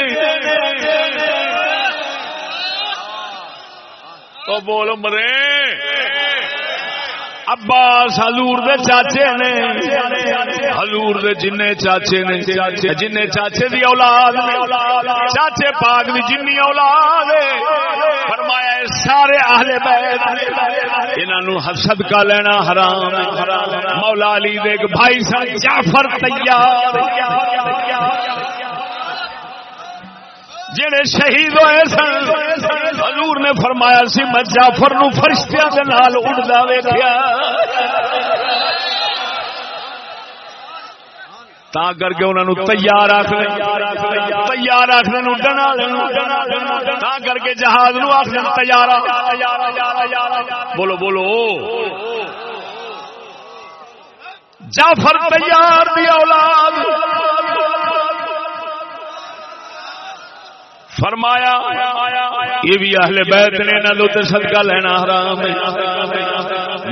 تو بولو مرے۔ عباس حضور دے چاچے نے، حضور دے جن چاچے نے جن چاچے دی اولاد چاچے پاک دی جنی اولاد فرمایا سارے اہل بیت، انہاں نو صدقہ لینا حرام مولا علی دے ایک بھائی سن، جعفر تیار جڑے شہید ہوئے سن حضور نے فرمایا سی، میں جعفر نو فرشتیاں دے نال اڑدا ویکھیا۔ تا کر کے انہوں تیار آخر تیار آخر تا کر کے جہاز نو آخر تیار بولو بولو۔ جعفر تیار دی اولاد۔ فرمایا، یہ بھی اہل بیت نے نہ تو صدقہ لینا حرام ہے.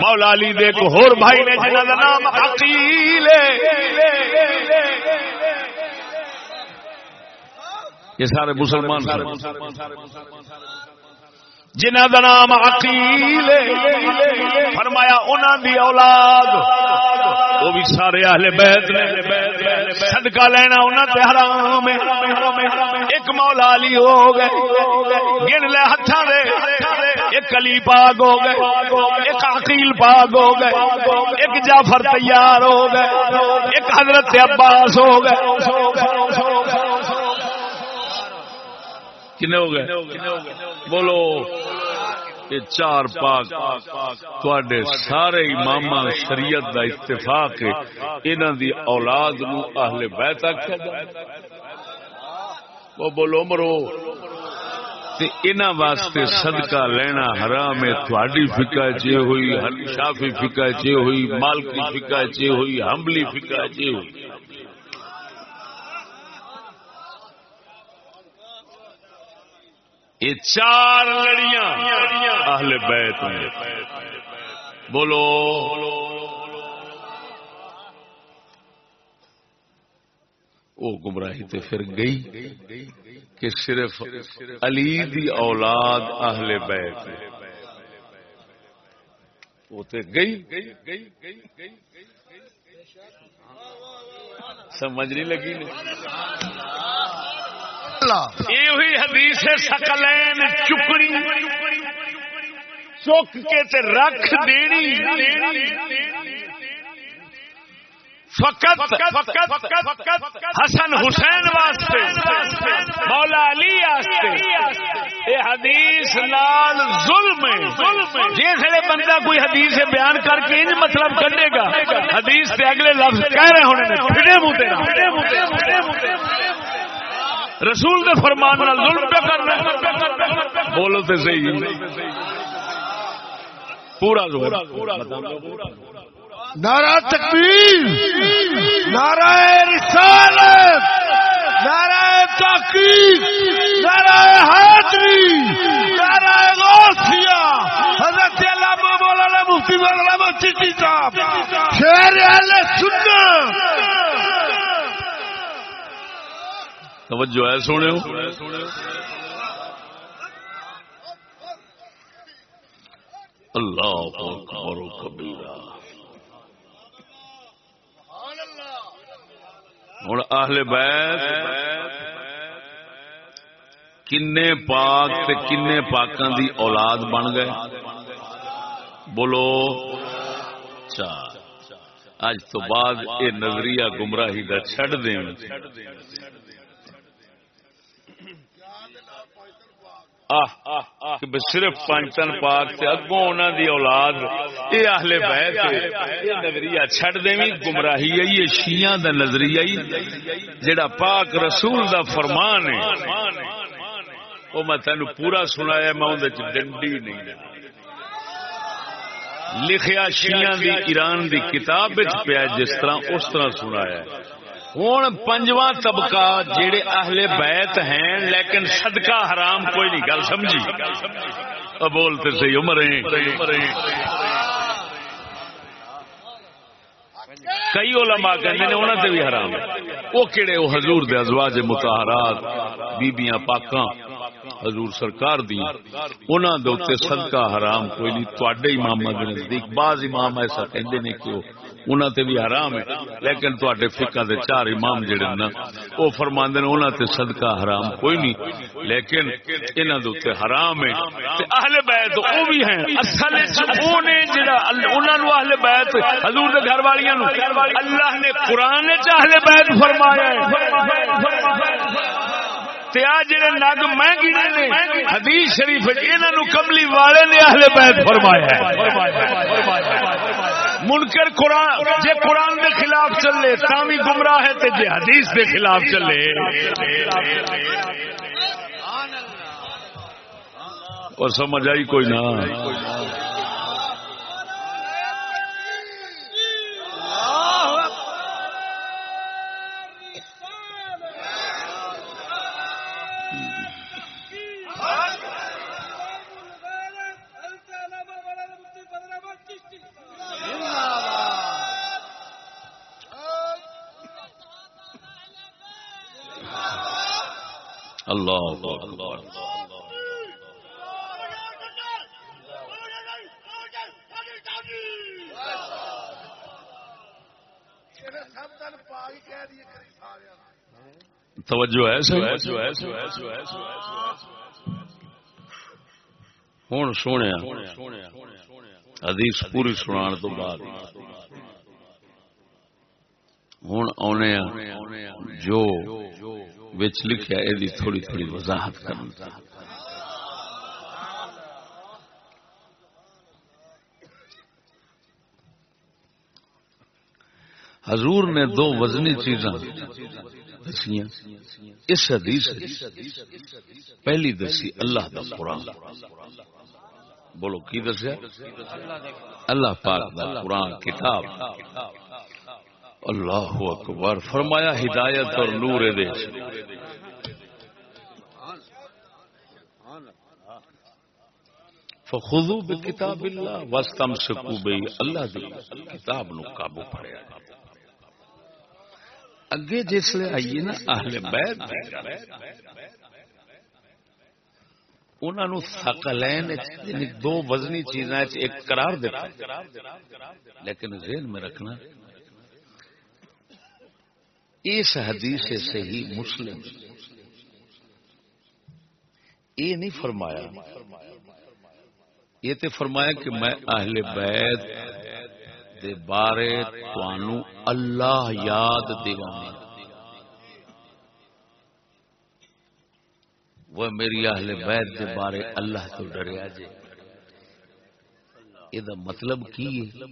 مولا علی دے ایک ہور بھائی نے جنہاں دا نام عقیل ہے۔ یہ سارے مسلمان جنہ کا نام عقیل فرمایا انہوں دی اولاد۔ وہ بھی سارے اہل بیت نے۔ صدقہ لینا انہوں تے حرام ایک مولا علی ہو گئے۔ گن لے ہتھا دے۔ ایک علی پاک ہو گئے۔ ایک عقیل پاک ہو گئے۔ ایک جعفر تیار ہو گئے۔ ایک حضرت عباس ہو گئے۔ کنے ہو گئے؟ بولو، یہ چار پاک سارے امام شریعت دا اتفاق ہے، انہاں دی اولاد نو اہل بیت آکھیا وہ بولو، مرو انہاں واسطے صدقہ لینا حرام ہے تھوڑی فقہ چے ہوئی شافی فقہ چے ہوئی، مالکی فقہ چے ہوئی حملی فقہ چے ہوئی۔ یہ چار لڑیاں اہل بیت میں۔ بولو۔ وہ گمراہی تے پھر گئی کہ صرف علی دی اولاد اہل بیت وہ تے گئی۔ سمجھ نہیں لگی۔ نہیں یہ حدیث سکلین، چکری۔ چک کے تے رکھ دینی۔ فقط حسن حسین واسطے، مولا علی واسطے۔ یہ حدیث لال ظلم ہے۔ جسے بندہ کوئی حدیث بیان کر کے ان مطلب کرے گا، حدیث سے اگلے لفظ کہہ رہے ہونے رسول دے فرمان نال ظلم پہ کرنا بولو تے صحیح۔ پورا زور۔ نعرہ تکبیر، نعرہ رسالت، نعرہ تحقیق نعرہ حیدری نعرہ غوثیہ۔ حضرت علامہ مولانا مفتی مولانا چٹی صاحب، شہر اہل سنت۔ توجہ ہے سونے اللہ اکبر کبیرہ ہوں اہل بیت کنے پاک تے کنے پاکاں دی اولاد بن گئے۔ بولو۔ چار اج تو بعد یہ نظریہ گمراہی کا چڈ دیں صرف پانچن پاک تے اگوں انہاں دی اولاد اے اہل بیت اے نظریہ چھڈ دیویں گمراہی ہے یہ شیعہ دا نظریہ ہی جڑا پاک رسول دا فرمان ہے۔ او میں تینو پورا سنایا میں اون وچ ڈنڈی نہیں لکھیا شیعہ دی ایران دی کتاب وچ پیا جس طرح اس طرح سنایا ہے۔ ہوں پنجواں طبقہ جہے اہل بیت ہیں، لیکن صدقہ حرام کوئی نہیں، گل سمجھی؟ بولتے سی عمر کئی علماء کہتے ہیں انہوں نے بھی حرام ہے۔ وہ کہڑے وہ حضور دے ازواج متحرات بیبیاں پاکاں، حضور سرکار دی۔ انہوں دے اتنے صدقہ حرام کوئی نہیں۔ تے امام کے نزدیک بعض امام ایسا کہتے ہیں کہ انہوں تے بھی حرام ہے۔ لیکن تے فکا دے چار امام جڑے نا وہ فرماندے نے انہوں تے صدقہ حرام کوئی نہیں۔ لیکن انہوں دے اتنے حرام ہے۔ تے اہل بیت وہ بھی ہیں۔ اصل وچ او نے جڑا انہوں اہل بیت، حضور دے گھر والیاں نو۔ اللہ نے قرآن اہل بیت فرمایا ہے۔ تے آ جڑے نگ میں گنے نے، حدیث شریف انہاں نو کملی والے نے اہل بیت فرمایا ہے۔ منکر قرآن، جے قرآن دے خلاف چلے تامی گمراہ ہے تے جے حدیث دے خلاف چلے۔ اور سمجھ آئی کوئی نہ۔ اللہ اکبر۔ توجہ ہے ہوں سونے حدیث پوری سنان تو بعد۔ ہوں آنے جو بچ لکھا یہ تھوڑی تھوڑی وضاحت کرنا حضور نے دو وزنی چیزاں دسیاں۔ اس حدیث پہلی دسی اللہ دا قرآن۔ بولو، کی دسیا؟ اللہ پاک دا قرآن، کتاب۔ اللہ اکبر، فرمایا ہدایت اور نور دے فخذو بکتاب اللہ واستمسکو بی اللہ دی کتاب نو قابو پڑیا اگے جسے آئیے نا اہل بیت انہوں سکلین یعنی دو وزنی چیزاں ایک قرار دیتا۔ لیکن ذہن میں رکھنا اس حدیث سے ہی مسلم یہ نہیں فرمایا۔ یہ تے فرمایا کہ میں اہل بیت دے بارے توانو اللہ یاد دیوانے وہ میری اہل بیت دے بارے اللہ تو ڈریا جے۔ یہ مطلب کی ہے؟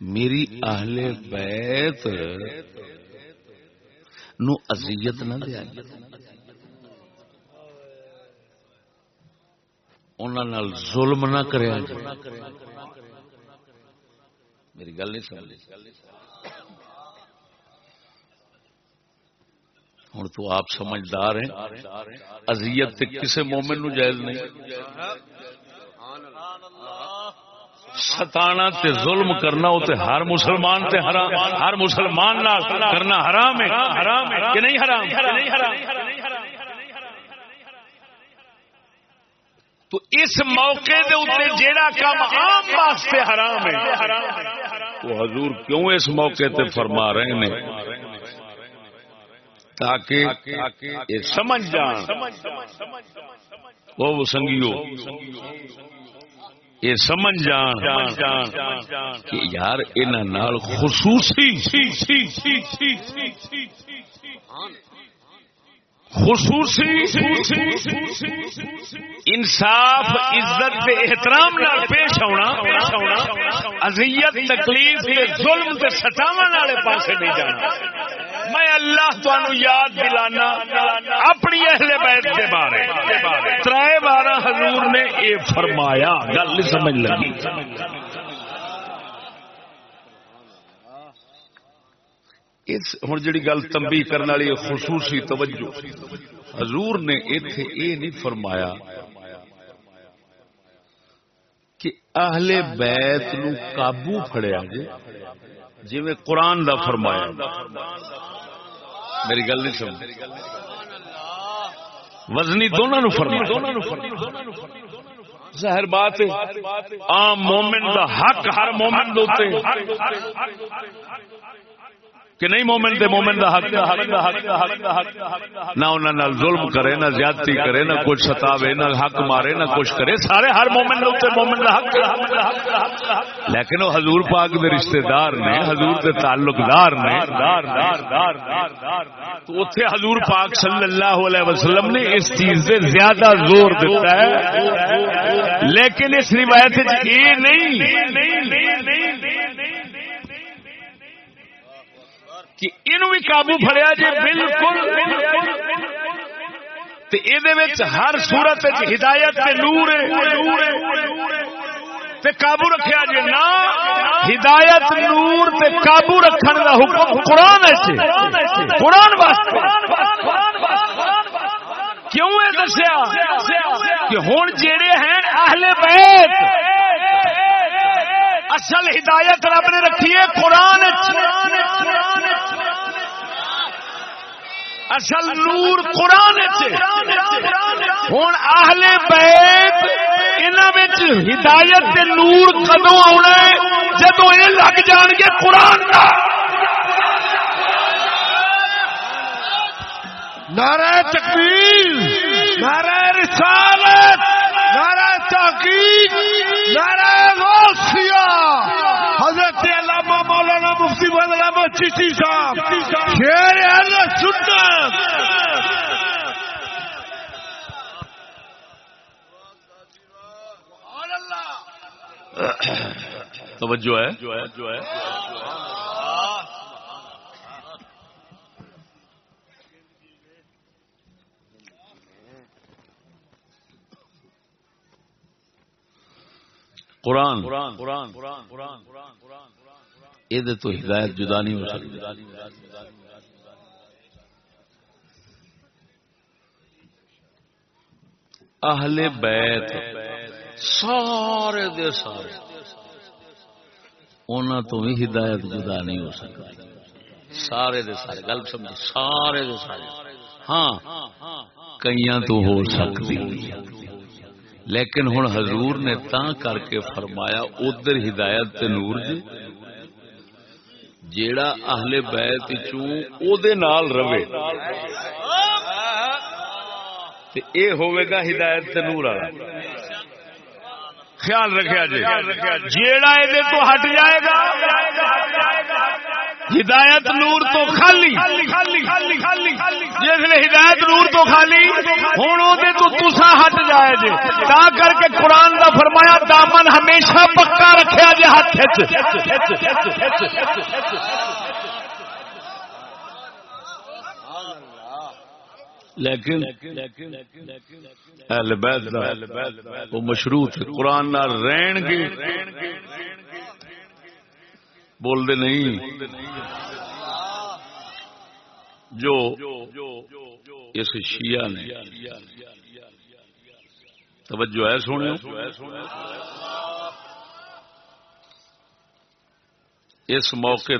میری اہل بیت نو اذیت نہ دیا انہوں ظلم نہ کریا میری گل نہیں سمجھ ہوں تو آپ سمجھدار ہیں۔ اذیت کسی مومن نو جائز نہیں۔ ستانا تے ظلم کرنا وہ تے ہر مسلمان تے حرام، ہر مسلمان نال کرنا حرام ہے۔ حرام ہے کہ نہیں حرام؟ نہیں حرام تو اس موقع دے اوپر جیڑا کام عام واسطے حرام ہے، وہ حضور کیوں اس موقع تے فرما رہے ہیں تاکہ سمجھ جان۔ وہ سنگیو یہ سمجھ جان۔ کہ یار انہوں خصوصی۔ خصوصی انصاف، عزت کے احترام نال پیش ہونا، اذیت، تکلیف ظلم کے ستاو والے پاسے نہیں جانا۔ میں اللہ تمہوں یاد دلانا اپنی اہل بیت کے بارے۔ ترائے بارہ حضور نے یہ فرمایا، گل سمجھ لگی۔ ہوں جی گل تمبی کرنے والی خصوصی توجہ حضور نے اتے یہ نہیں فرمایا کہ اہل بیت نو قابو فڑیا جی جی قرآن دا فرمایا۔ میری گل نہیں سمجھ۔ وزنی دونوں فرمایا۔ ظاہر بات ہے، عام مومن دا حق ہر مومن دوتے کہ نہیں مومن دے مومن دا حق نہ انہوں نے ظلم کرے نہ زیادتی کرے نہ کچھ ستاوے نہ حق مارے نہ کچھ کرے سارے ہر مومن دے اوپر مومن دا حق لیکن وہ حضور پاک دے رشتہ دار نے حضور دے تعلق دار نے تو اتنے حضور پاک صلی اللہ علیہ وسلم نے اس چیز سے زیادہ زور دیتا ہے لیکن اس روایت یہ نہیں کہ انہوں بھی قابو فڑیا جی بالکل ہر صورت ہدایت تے نور تے قابو رکھیا جی نہ، ہدایت، نور تے قابو رکھن کا حکم قرآن قرآن کیوں ہے دسیا؟ کہ ہوں جڑے ہیں اہل بیت، اصل ہدایت رب نے رکھی ہے قرآن اصل نور قرآن ہوں آہل بیت ہدایت نور کدو آنا جدو یہ لگ جان گے قرآن کا نعرہ تکبیر، نعرہ رسالت۔ نعرہ تحقیق نعرہ غوثیہ۔ حضرت علامہ مولانا مفتی بدلامہ چیشی صاحب۔ شیر اہل سنت۔ توجہ ہے جو ہے جو ہے قرآن۔ یہ تو ہدایت جدا نہیں ہو سکتی۔ اہل بیت سارے دے سارے انہوں تو بھی ہدایت جدا نہیں ہو سکتی۔ سارے دے سارے گل سمجھ سارے دے سارے۔ ہاں کئی تو ہو سکتی۔ لیکن ہوں حضور نے تا کر کے فرمایا، ادھر ہدایت تے نور جی جیڑا اہل بیت چوں دے نال رہے۔ تے اے ہوئے گا ہدایت تے نور والا۔ خیال رکھیا جی۔ جیڑا اے تو ہٹ جائے گا ہدایت نور تو خالی۔ جس نے ہدایت نور تو خالی ہوں تو تسا ہٹ جائے جی تا کر کے قرآن کا فرمایا، دامن ہمیشہ پکا رکھا جی ہاتھ لیکن اہل بیت وہ مشروط قرآن رہن گے۔ بول دے نہیں۔ جو اس شیعہ نے۔ توجہ ہے سونے اس موقع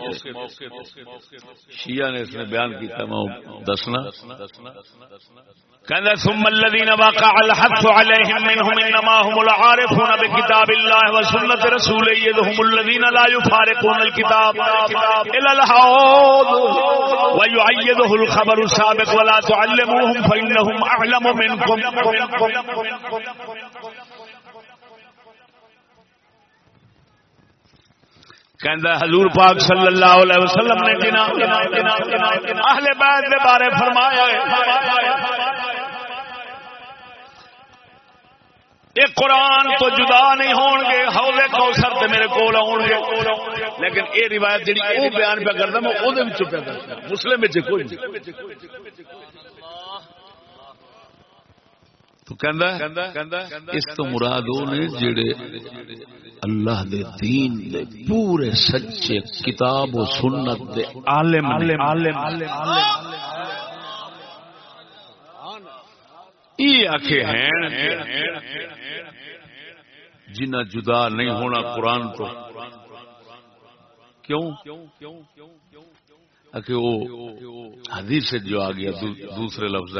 شیعہ نے اس نے بیان کیا میں دسنا۔ كذا ثم الذين وقع الحث عليهم منهم انما هم العارفون بكتاب الله وسنه رسوله يدهم الذين لا يفارقون الكتاب الى الحوض ويعيده الخبر السابق ولا تعلموهم فانهم اعلم منكم کہندا حضور پاک صلی اللہ علیہ وسلم نے جنا اہل بیت دے بارے فرمایا یہ قرآن تو جدا نہیں ہون گے ہولے کوثر تے میرے کول آن گے۔ لیکن اے روایت جڑی او بیان پہ کردا میں او وچ پہ کردا مسلم وچ کوئی نہیں۔ تو کہندا اس تو مراد وہ نے جڑے اللہ دے دین دے پورے سچے کتاب و سنت دے عالم یہ آخے ہیں جنہ جدا نہیں ہونا قرآن تو۔ کیوں؟ وہ حدیث جو آ گیا دوسرے لفظ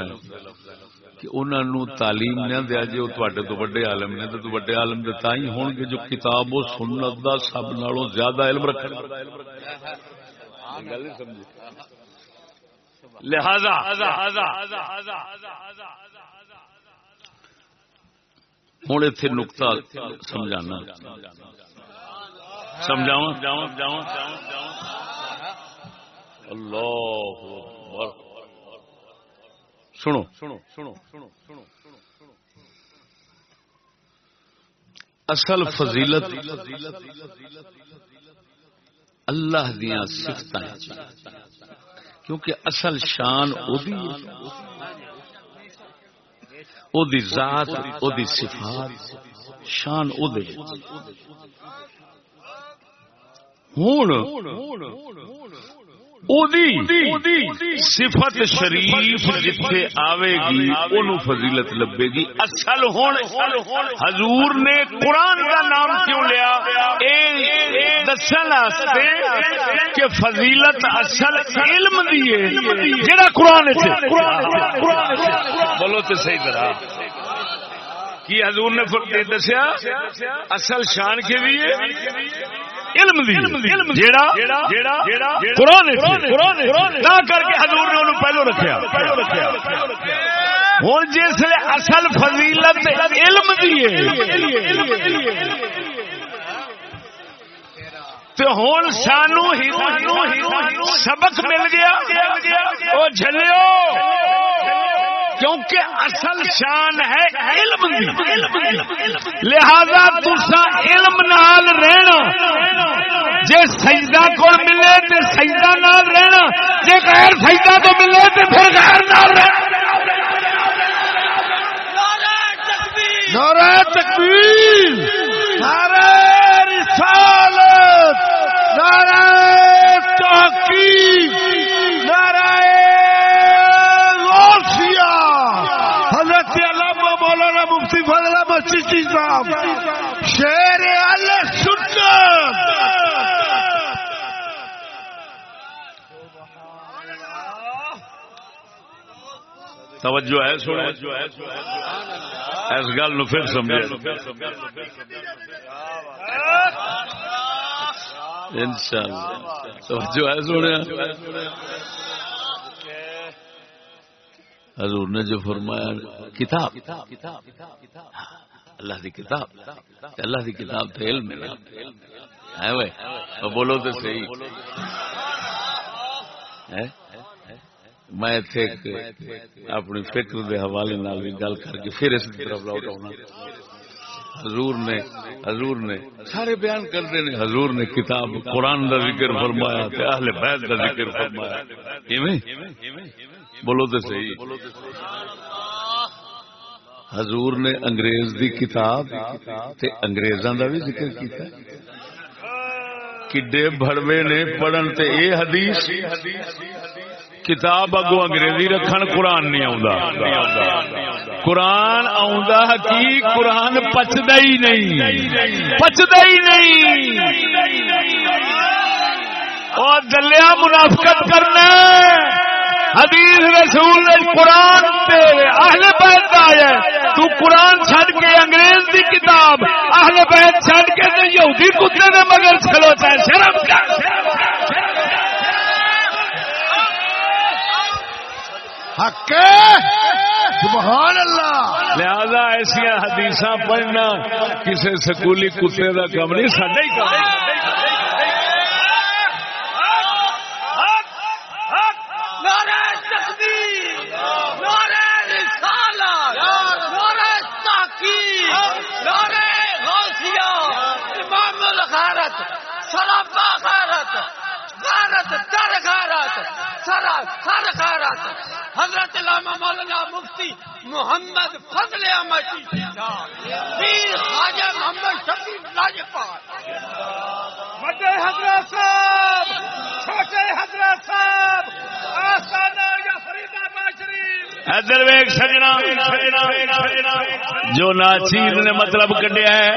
کہ انہوں نے تعلیم نہ دیا جی وہ تو بڑے عالم نے تو بڑے عالم دے تھی ہون گے جو کتاب و سنت دا سب نالوں زیادہ علم رکھ لہذا ہوں اتنے نقطہ سمجھانا۔ سمجھاوا اللہ اکبر۔ سنو۔ سنو سنو سنو سنو اصل فضیلت اللہ دیا سفت کیونکہ اصل شان او دی ذات او دی صفات۔ شان او دے ہوں صفت شریف جتھے آوے گی اونوں فضیلت لبے گی اصل ہون حضور نے قرآن کا نام کیوں لیا؟ دسن کہ فضیلت اصل علم جڑا قرآن بولو تو صحیح طرح۔ کی حضور نے دسیا؟ اصل شان کے لیے علم دی جیڑا قرآن نہ کر کے حضور نے انہوں پہلو رکھیا۔ ہوں جس اصل فضیلت علم دی ہوں سانو سبق مل گیا۔ جلو کیونکہ اصل شان ہے علم لہذا تسا علم نال رہنا۔ جے سجدہ کو ملے تو سجدہ نال رہنا۔ جے غیر سجدہ تو ملے تو پھر غیر نال رہنا۔ نعرہ تکبیر۔ نعرہ رسالت۔ نعرہ تحقیق نعرہ غوثیہ حضرت علامہ مولانا مفتی فضل احمد چشتی صاحب شیر ال سنت۔ توجہ ہے سونا اس گل نو پھر سمجھے۔ انشاءاللہ۔ توجہ ہے سونا حضور نے جو فرمایا، کتاب۔ اللہ دی کتاب۔ اللہ دی کتاب تو علم ہے وہ بولو تو صحیح۔ ہے؟ میں اپنی فکر دے حوالے نال بھی گل کر کے پھر اس طرف لوٹ آنا حضور نے حضور نے سارے بیان کرتے ہیں۔ حضور نے کتاب قرآن دا ذکر فرمایا تے اہل بیت دا ذکر فرمایا۔ ایویں؟ بولو تو صحیح۔ حضور نے انگریز دی کتاب تے انگریزاں دا بھی ذکر کیتا کڈے بڑوے نے پڑھن تے اے حدیث کتاب اگو انگریزی رکھن قرآن نہیں آؤں قرآن آؤں کی قرآن پچتا ہی نہیں۔ پچتا ہی نہیں۔ اور دلیا منافقت کرنا حدیث رسول قرآن اہل بیت آیا تو قرآن چھڈ کے انگریز دی کتاب اہل بیت چھڈ کے تو یہودی کتے نے مگر چلوتا ہے شرم کر۔ حق سبحان اللہ۔ لہذا ایسا حدیث پڑھنا کسی سکولی کتے کا کم نہیں سڈا ہی کام غارت سرا سر حضرت علامہ مولانا مفتی محمد فضل احمد پیر خواجہ محمد شفیع لاجپال بڑے حضرت صاحب، چھوٹے حضرت صاحب، آسانہ یا فرید آباد شریف۔ ادھر ویگ سجنا جو ناچیر نے مطلب کڈیا ہے،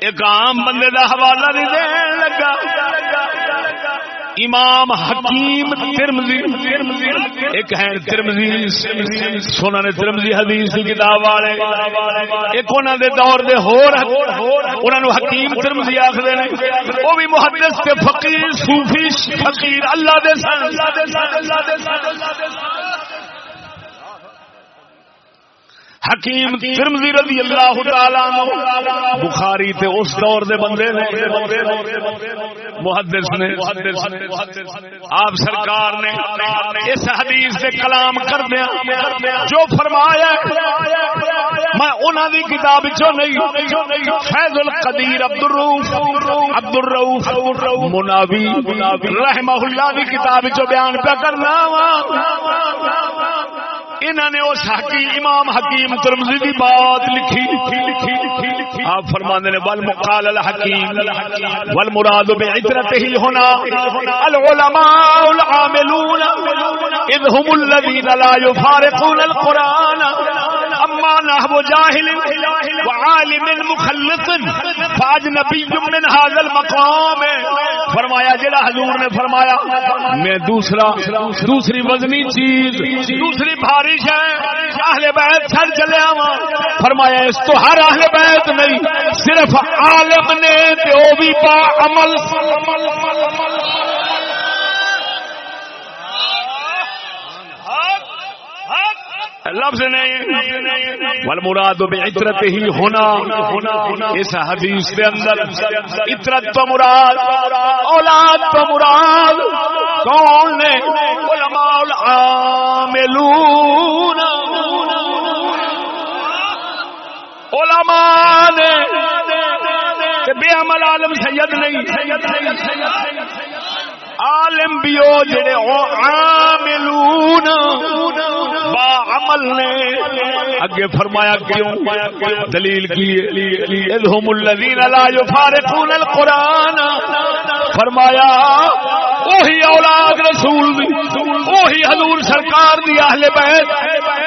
ایک عام بندے دا حوالہ نہیں دین لگا۔ امام حکیم ترمزی ایک ہیں ترمزی سونا نے ترمزی حدیث کی کتاب والے۔ ایک انہوں دے دور دے ہور انہوں نے حکیم ترمزی آخر نے۔ وہ بھی محدث کے فقیر، صوفی، فقیر، اللہ دے سن۔ حکیم ترمزی رضی اللہ تعالی عنہ بخاری تے اس دور دے بندے نے محدث نے آپ سرکار نے اس حدیث سے کلام کر دیا جو فرمایا میں انہاں دی کتاب چوں نہیں فیض القدیر عبد الروف عبد الروف مناوی رحمہ اللہ دی کتاب چوں بیان پہ کرنا وا۔ انہوں نے اس حقی امام حکیم امام ترمزی دی بات لکھی لکھی لکھی۔ آپ فرمانے نے ول مقال الحکیم ول مراد بعترت ہی ہونا العلماء العاملون اذ هم الذين لا يفارقون القران اما نحو جاهل وعالم مخلط فاجنبي من هذا المقام. فرمایا، جڑا حضور نے فرمایا، میں دوسرا، دوسری وزنی چیز، دوسری بھاری ہے، اہل بیت چھڑ چلے آواں۔ فرمایا، اس تو ہر اہل بیت نہیں صرف عالم نے تے او بھی با عمل۔ لفظ نہیں۔ والمراد بعترت ہی ہونا اس حدیث کے اندر عطرت تو مراد، اولاد تو مراد۔ کون نے علماء العاملون۔ علماء نے بے عمل عالم سید نہیں۔ عالم بھی ہو جڑے او عاملون۔ با عمل نے اگے فرمایا کیوں؟ دلیل کی اذهم الذين لا يفارقون القران فرمایا وہی اولاد رسول دی وہی حضور سرکار دی اہل بیت،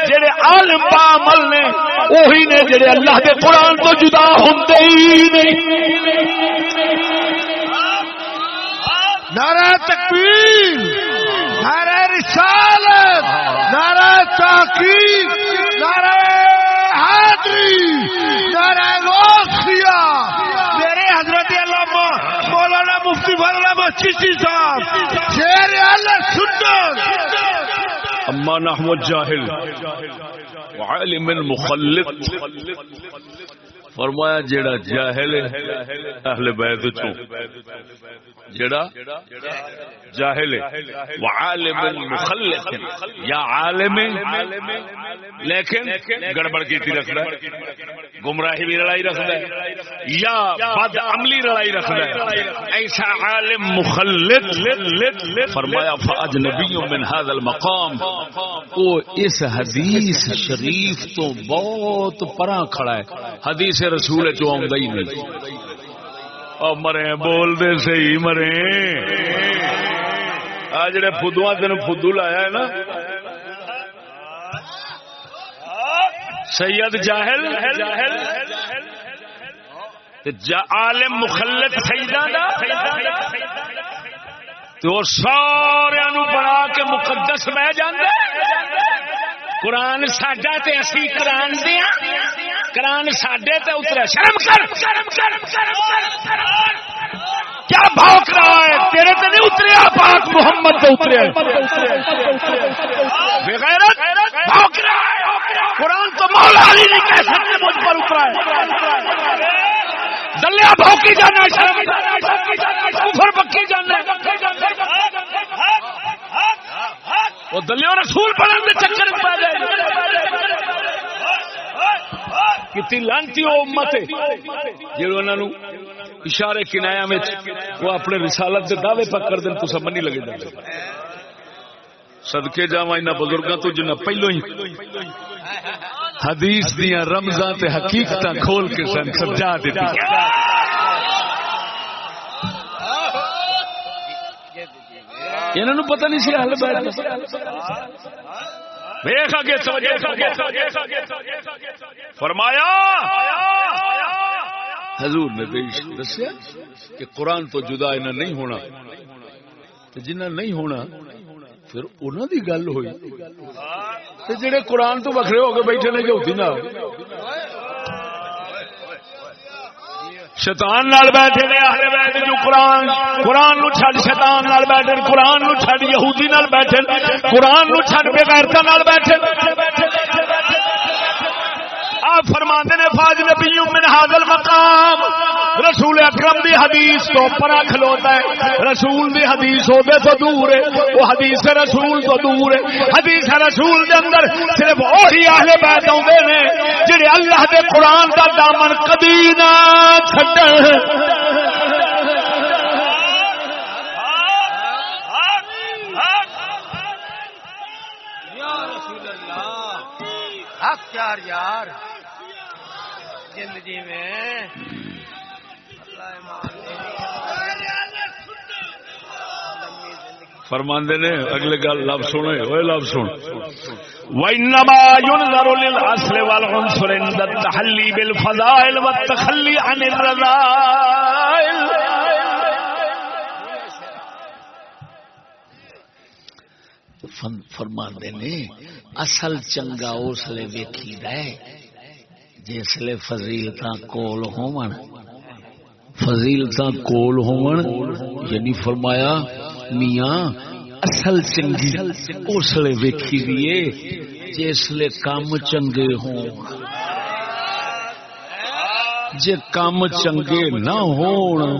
جڑے عالم با عمل نے وہی نے جڑے اللہ دے قران تو جدا ہوندے ہی نہیں۔ نعرہ تکبیر، نعرہ رسالت، نعرہ تحقیق، نعرہ حیدری نعرہ غوثیہ۔ میرے حضرت علامہ مولانا مفتی فضل چشتی صاحب، شیر اللہ سنت۔ اما نحو الجاہل وعالم مخلط فرمایا، جیڑا جاہل اہل بیت چوں جیڑا جاہل ہے۔ وعالم مخلط یا عالم لیکن گڑبڑ کیتی رکھدا ہے۔ گمراہی بھی لڑائی رکھدا ہے۔ یا بد عملی لڑائی رکھدا ہے۔ ایسا عالم مخلط فرمایا فاجنبی من هذا المقام۔ وہ اس حدیث شریف تو بہت پراں کھڑا ہے۔ حدیث رسول چ آؤں ہی نہیں۔ او مرے، بول دے صحیح مرے۔ آ جڑے فدو تین فدو لایا ہے نا۔ سید جاہل جا عالم مخلت سیدہ دا تو سارے بنا کے مقدس بہ جاندے۔ قرآن ساڈا تے اسی قرآن دیا قرآن ساڈے تے اترا شرم کر۔ کیا بھوک رہا ہے؟ تیرے تے نہیں اتریا، پاک محمد تے اتریا۔ بغیرت بھوک رہا ہے۔ قرآن تو مولا علی نہیں کہہ سکتے، مجھ پر اترا ہے۔ دلیا بھوکی جانا شرم کفر بکی جانا وہ دلیا رسول بننے کے چکر پہ جائے۔ کتنی لانتی وہ امت جنہوں اشارے کنایا میں وہ اپنے رسالت کے دعوے پک کر دیں تو سب نہیں لگے جائے سدکے جا بزرگوں تو جنہیں پہلو ہی حدیث دیا رمضان تے حقیقت کھول کے سن سمجھا دیتی۔ انہوں پتہ نہیں سی حل فرمایا۔ حضور نے دسیا کہ قرآن تو جدا انہیں نہیں ہونا۔ تے جنہ نہیں ہونا پھر انہوں دی گل ہوئی۔ تے جڑے قرآن تو وکھرے ہو کے بیٹھے نے جو نہ شیطان نال بیٹھے نے، اہل بیت جو قرآن قرآن نو چھڈ شیطان نال بیٹھے قرآن نو چھڈ یہودی نال بیٹھے قرآن نو چھڈ بے غیرتاں نال بیٹھے آپ فرماندے نے فاج نبی من حاضر مقام۔ رسول اکرم دی حدیث تو پرا کھلوتا ہے۔ رسول دی حدیث ہو تو دور ہے۔ وہ حدیث رسول تو دور ہے۔ حدیث رسول دے اندر صرف وہی اہل بیت اوندے نے، جڑے اللہ دے قرآن دا دامن کبھی نہ چھڈن یا یار۔ یار زندگی میں۔ فرماندے نے، اگلے گل لب سنے ہوئے لب سن وإنما ينظر للأصل والعنصر عند التحلي بالفضائل والتخلي عن الرذائل۔ فرماندے نے، اصل چنگا اس لیے ویکھی دے جسلے فضیلتا کول ہون فضیلتا کول ہون یعنی فرمایا، میاں، اصل چنگی اس لیے ویکھی دیے جسلے کام چنگے ہوں۔ جے کام چنگے نہ ہون،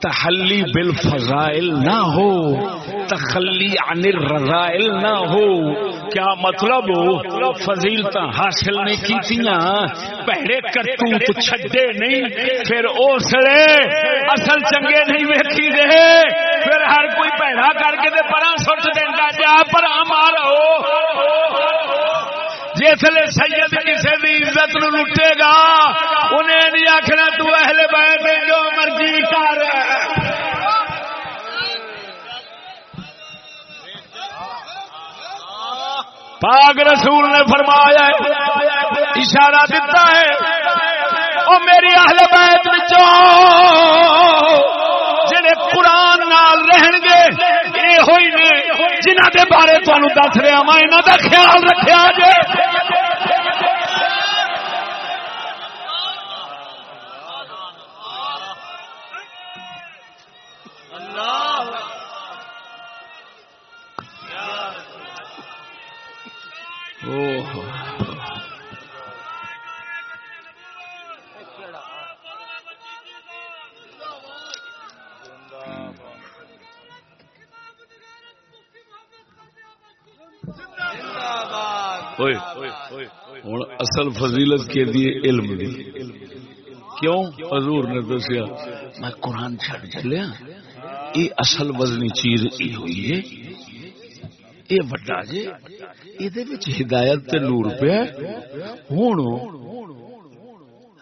تحلی بالفضائل نہ ہو، تخلی عن الرذائل نہ ہو۔ کیا مطلب؟ ہو فضیلتا حاصل نہیں کیتیاں۔ پہلے کرتوت چھڈے نہیں، پھر اسلے اصل چنگے نہیں ویکھی دے۔ پھر ہر کوئی پیڑا کر کے تے پراں سٹ دیندا جا پراں مارو جسے سید کسی بھی عزت نو لٹے گا، انہیں نہیں آخنا تو اہل بیت جو مرضی کر۔ پاک رسول نے فرمایا ہے، اشارہ دیتا ہے، او میری اہل بیت وچوں جڑے قرآن نال رہن گے، یہ ہوئی نے جنہ دے بارے تمہیں دس رہا ہاں، میں انہوں دا خیال رکھا جے۔ ہوں اصل فضیلت کے لیے علم دی۔ کیوں؟ حضور نے دسیا، میں قرآن چھڑ چلیا۔ یہ اصل وزنی چیز یہ ہوئی ہے۔ یہ وڈا ہدایت تے نور پہ ہوں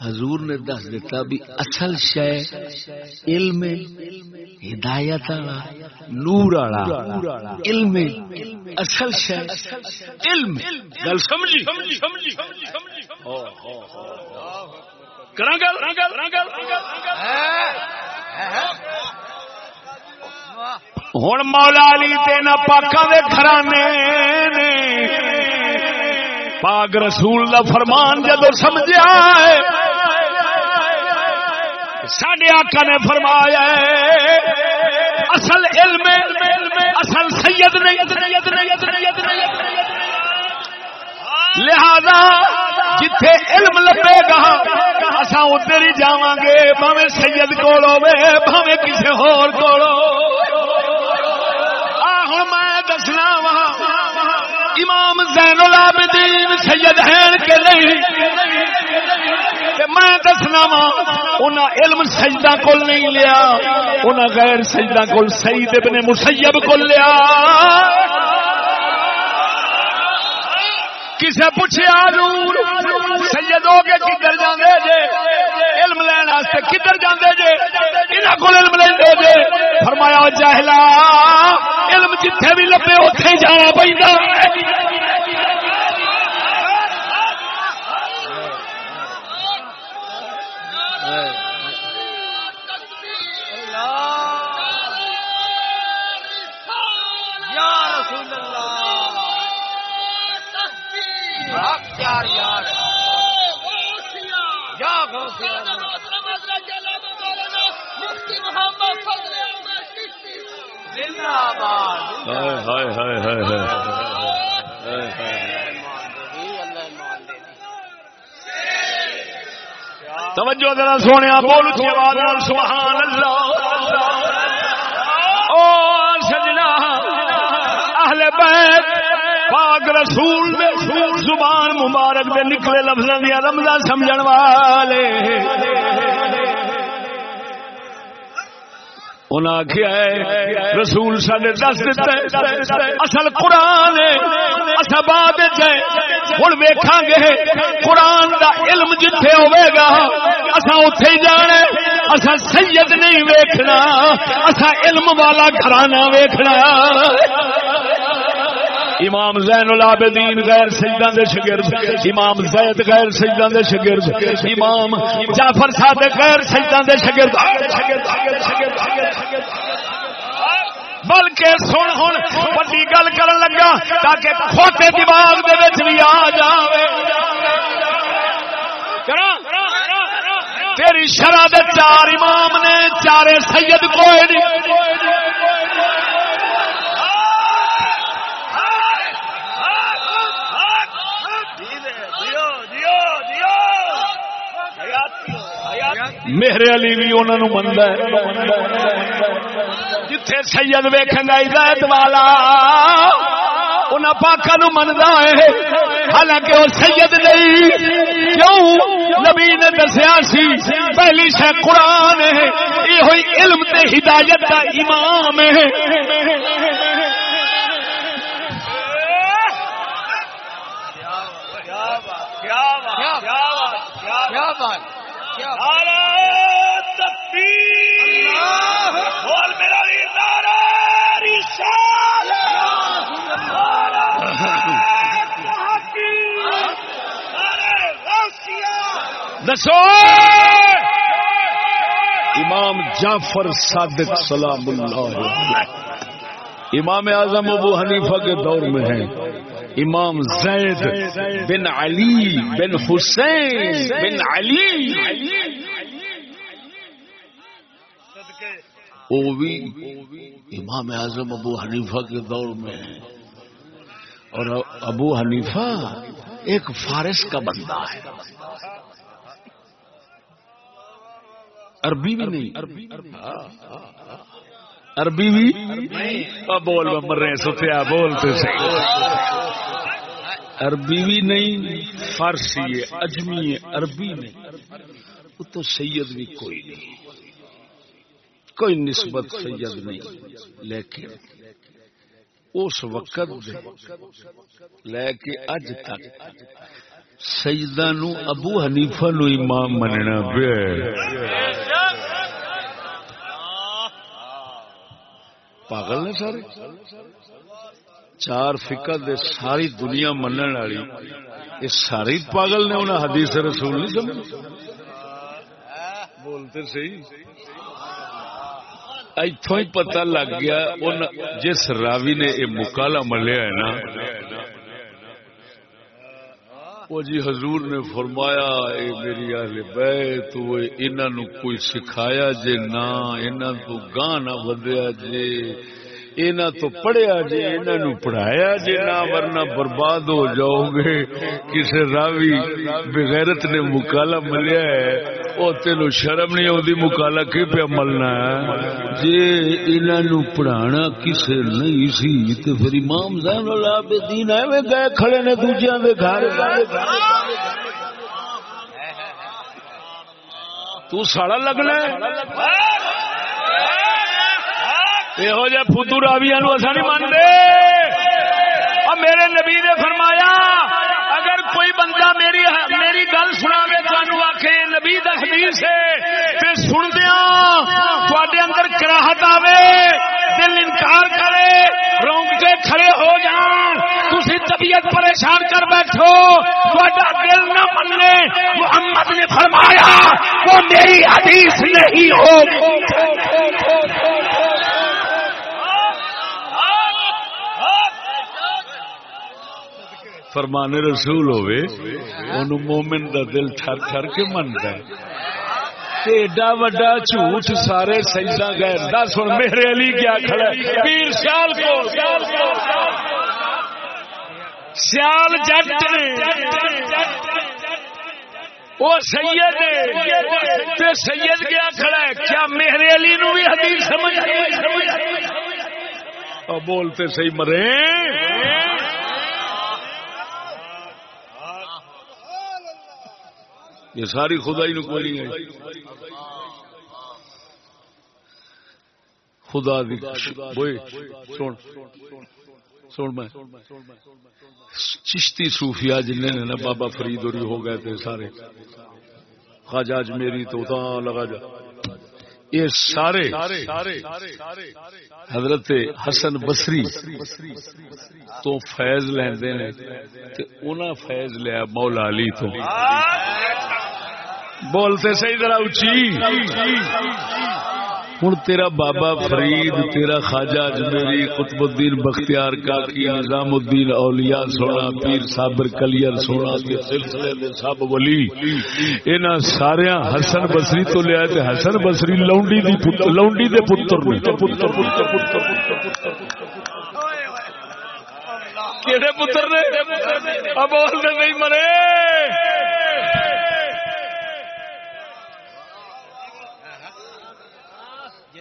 حضور نے دس دیتا بھی اصل شے علم ہدایت والا نور والا علم اصل شے علم گل سمجھی کراں گل کراں گل ہوں مولا علی تین پاکاں دے گھرانے نے۔ پاک رسول دا فرمان جدو سمجھا ہے سڈے آقا نے فرمایا ہے، اصل علم، اصل سید لہذا جتھے علم لبے گا اصا ادھر ہی جا گے بھاوے سید کول ہوے بھاوے کسی ہور کول ہوں زین العابدین سید ہیں کہ نہیں؟ میں دسنا وا انہیں علم سجدہ کول نہیں لیا انہیں غیر سجدہ کول سعید ابن مسیب کول لیا۔ کسے پوچھا ضرور سید ہو کے کدھر جاندے جے؟ علم لین واسطے کدھر جاندے جے؟ انہاں کول علم لیندے جے۔ فرمایا، جاہلا، علم جتھے بھی لبے، اوتھے جانا پیندا۔ ہائے ہائے ہائے ہائے ہائے۔ ہائے ہائے توجہ ذرا سونے بول سبحان اللہ۔ او سجنا اہل بیت پاک رسول دے زبان مبارک دے نکلے لفظاں دی رمضان سمجھن والے۔ انہاں آخیا ہے، رسول سڈے دس دتا اصل قرآن اصل بعد ہوں ویکھاں گے قرآن دا علم جتھے ہوئے گا اصا اتے ہی جانا اصا سید نہیں ویکھنا اصا علم والا گھرانہ ویکھنا۔ امام زین العابدین غیر سجدہ دے شگرد، امام زید غیر سجدہ دے شگرد، امام جعفر صادق غیر سجدہ دے شگرد۔ بلکہ سن ہن بڑی گل کرن لگا تاکہ کھوتے دماغ دے وچ بھی آ جاوے۔ تیری شرع دے چار امام نے، چارے سید کوئی نہیں۔ میرے علی بھی انہوں منتا جتھے سید ویکھن گا ہدایت والا ان پاکا نو منتا ہے۔ حالانکہ وہ سید نہیں، کیوں؟ نبی نے دسیا سی، پہلی شہ قرآن ہے یہ ہوئی علم تے ہدایت کا امام ہے۔ کیا بات، کیا دسو۔ امام جعفر صادق سلام اللہ امام اعظم ابو حنیفہ کے دور میں ہیں۔ امام زید بن علی بن حسین بن علی۔ وہ بھی امام اعظم ابو حنیفہ کے دور میں ہیں۔ اور ابو حنیفہ ایک فارس کا بندہ ہے۔ عربی بھی نہیں۔ عربی بھی بول مر رہے ستیا بولتے عربی بھی نہیں، فارسی ہے، اجمی ہے، عربی نہیں۔ وہ تو سید بھی کوئی نہیں۔ کوئی نسبت سید نہیں۔ لیکن اس وقت لے کے اج تک سجدہ نو ابو حنیفہ نو امام مننا پیا پاگل نے سارے؟ چار فکر دے ساری دنیا منن والی۔ یہ ساری پاگل نے انہیں حدیث رسول نہیں سمجھ بولتے صحیح۔ اتوں ہی پتہ لگ گیا، ان جس راوی نے یہ مکالا ملیا ہے نا، وہ جی حضور نے فرمایا، اے میری اہل بیت، وہ انہاں نو کوئی سکھایا جے نہ، انہاں تو گاں نہ ودیا جے، انہاں تو پڑھیا جے، انہاں نو پڑھایا جے نہ، ورنہ برباد ہو جاؤ گے۔ کسے راوی بغیرت نے مکالا ملیا ہے او تینو شرم نہیں آتی مکالا کی پہ ملنا ہے؟ جی، جے انہاں نو پڑھانا کسے نہیں سی، تے پھر امام زین العابدین ایویں گئے، کھڑے نے دوجیاں دے گھر۔ تو ساڑا لگنا یہو جہ فدو راویا نو اصا نہیں مانتے میرے نبی نے فرمایا، اگر کوئی بندہ میری میری گل سنا تمہوں آخ نبی دا حدیث ہے تے سن دیا تے اندر کراہت آوے، دل انکار کرے، رونگٹے کھڑے ہو جان تھی طبیعت پریشان کر بیٹھو تا دل نہ مننے محمد نے فرمایا، وہ میری حدیث نہیں ہوگی فرمان رسول ہوئے انہوں مومن دا دل ٹھر ٹھر کے منتا ہے۔ ایڈا وڈا جھوٹ سارے سجدہ گئے۔ دس ہوں میرے علی کیا کھڑا ہے؟ پیر سیال کو سیال جٹ نے۔ وہ سید تے سید کیا کھڑا ہے؟ کیا میرے علی نو بھی حدیث سمجھ بولتے صحیح مرے۔ یہ ساری خدائی نو کوئی نہیں ہے خدا دی سن۔ سن میں۔ چشتی صوفیہ جن نے نا بابا فرید اور ہو گئے تھے سارے۔ خواجہ اج میری تو تا لگا جا۔ یہ سارے حضرت حسن بصری تو فیض لیندے نے تے انہاں فیض لیا مولا علی تو۔ بولتے صحیح ذرا اچھی ہوں تیرا بابا فرید، تیرا خواجہ اجمیری، قطب الدین بختیار کاکی، نظام الدین اولیاء سونا، پیر صابر کلیئر سونا کے سلسلے دے سب ولی۔ انہاں سارے حسن بصری تو لیا تے حسن بصری لونڈی دی پتر لونڈی دے پتر نے۔ پتر کیڑے پتر نے؟ اب بول دے نہیں مرے۔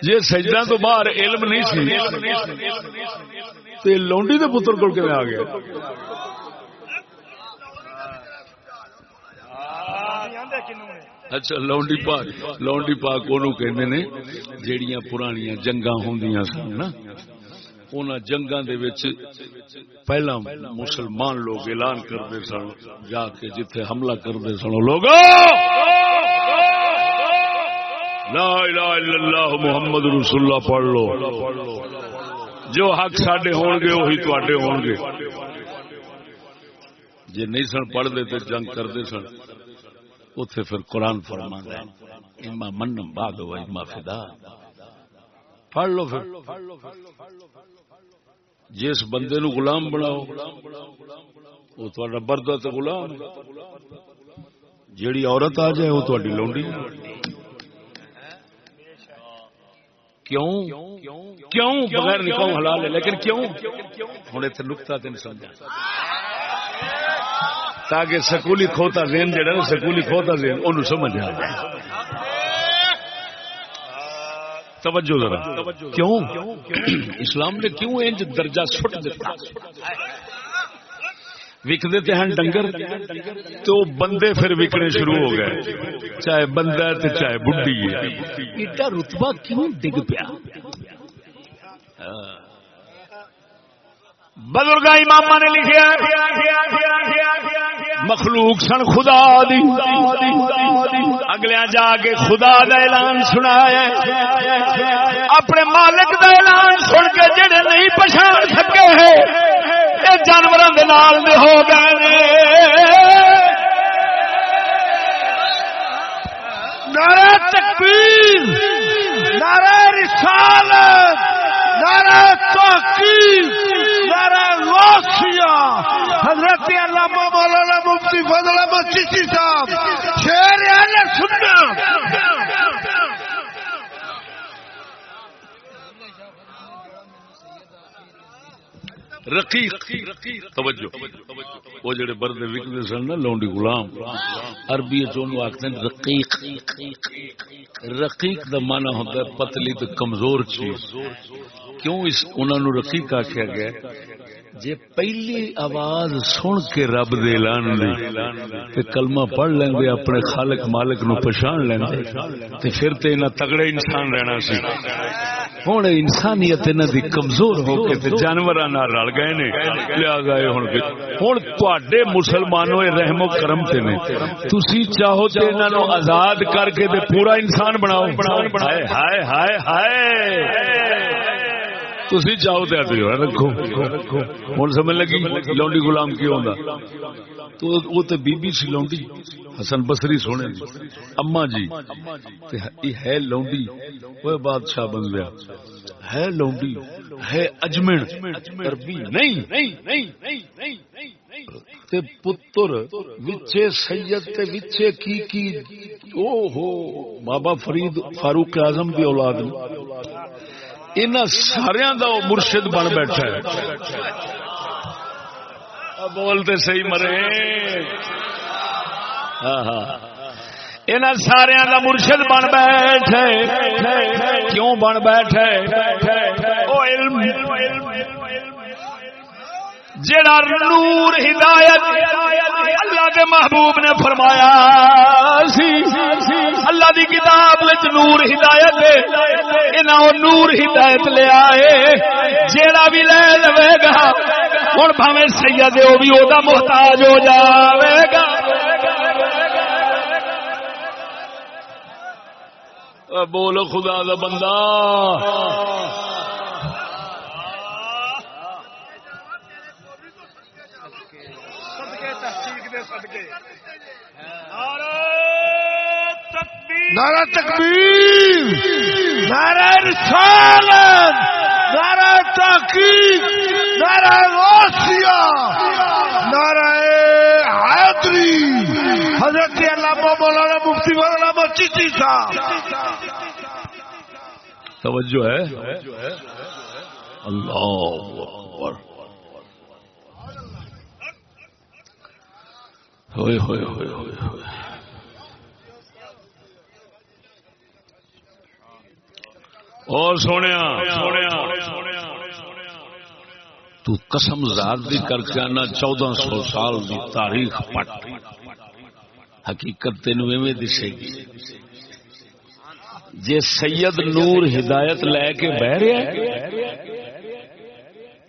جی سجدہ تو باہر علم نہیں سی۔ تو لونڈی دے پتر کول کیویں آ گیا؟ اچھا لونڈی پاک لونڈی پاک اونوں کہندے نے، جیڑیاں پرانیاں جنگاں ہوندیاں سن نا انہاں جنگاں دے وچ پہلا مسلمان لوگ اعلان کرتے سن، جا کے جتھے حملہ کرتے سن لوگوں لا الہ الا اللہ محمد رسول اللہ پڑھ لو۔ جو حق سڈے ہون گے وہی تے ہون گے۔ جی نہیں سن پڑھتے تو جنگ کرتے سن اتے پھر قرآن فرما اما من بعد و اما فدا پڑھ لو پھر۔ جس بندے نو غلام بناؤ وہ تا بردا تو غلام جیڑی عورت آ جائے وہ تاری لونڈی کیوں؟ کیوں بغیر نکاح حلال ہے؟ لیکن کیوں؟ ہوں اتنے نکتا تین سمجھا۔ تاکہ سکولی کھوتا ذہن جہاں نا، سکولی کھوتا ذہن انہوں سمجھ آ توجہ ذرا۔ کیوں؟ اسلام نے کیوں انج درجہ سٹ دیتا؟ وکتے تے ہیں ڈنگر تو بندے پھر وکنے شروع ہو گئے۔ چاہے بندہ ہے تو چاہے بڈی ہے۔ ایڈا رتبہ کیوں ڈگ پیا؟ بزرگ امام نے لکھا مخلوق سن خدا دی۔ اگلے جا کے خدا دا اعلان سنایا اپنے مالک دا اعلان سن کے جڑے نہیں پچھاڑ سکے ہیں جانوروں کے نال ہو گئے نعرہ تکبیر، نعرہ رسالت، نعرہ تحقیق، نعرہ غوثیہ حضرت علامہ مولانا مفتی فضل احمد چشتی صاحب، شیر اہل سنت۔ رقیق، توجہ۔ وہ جڑے برد وکتے سن نا، لونڈی غلام۔ عربی چونو آختے رقیق۔ رقیق دا مانا ہوتا ہے پتلی تو کمزور چیز۔ کیوں اس انہوں نے رقیق آخیا گیا؟ جے پہلی آواز سن کے رب دے اعلان دی تے کلمہ پڑھ لیں گے، اپنے خالق مالک نو پہچان لیں گے، تے پھر تے انہاں تگڑے انسان رہنا سی۔ ہوں انسانیت انہاں دی کمزور ہو کے تے جانوراں نال رل گئے نے۔ لہذا اے ہن ہن تواڈے مسلمانوں اے رحم و کرم تے نے۔ تسی چاہو تے انہاں نو آزاد کر کے تے پورا انسان بناؤ۔ ہائے ہائے ہائے ہائے۔ تو رکھو سمجھ لگی؟ لونڈی غلام کی تو بی بی سی لونڈی حسن سونے اما جی ہے لونڈی۔ بادشاہ بن گیا۔ ہے لونڈی ہے اجمن۔ عربی نہیں۔ تے پتر وچے سید تے وچے کی کی۔ او ہو بابا فرید فاروق اعظم دی اولاد ان سارا دا وہ مرشد بن بیٹھا ہے۔ بولتے صحیح مرے۔ ہاں ہاں۔ ان سارا کا مرشد بن بیٹھے کیوں بن بیٹھے او علم۔ جڑا نور ہدایت اللہ کے محبوب نے فرمایا سی، اللہ دی کتاب وچ نور ہدایت انہاں نور ہدایت لے آئے، جیڑا بھی لے لوے گا ہن بھاویں سید او بھی او دا محتاج ہو جاوے گا بول خدا دا بندہ۔ نعرہ تکبیر، نعرہ رسالت، نعرہ تحقیق، نعرہ غوثیہ نعرہ حیدری۔ حضرت علامہ مولانا مفتی مولانا مسجدی جی صاحب۔ توجہ ہے۔ اللہ اکبر۔ ہوئے ہوئے ہوئے ہوئے ہوئے۔ اور سونے تو قسم ذات دی کر کے آنا چودہ سو سال دی تاریخ پٹ۔ حقیقت تین ایویں دسے گی۔ جے سید نور ہدایت لے کے بہ رہے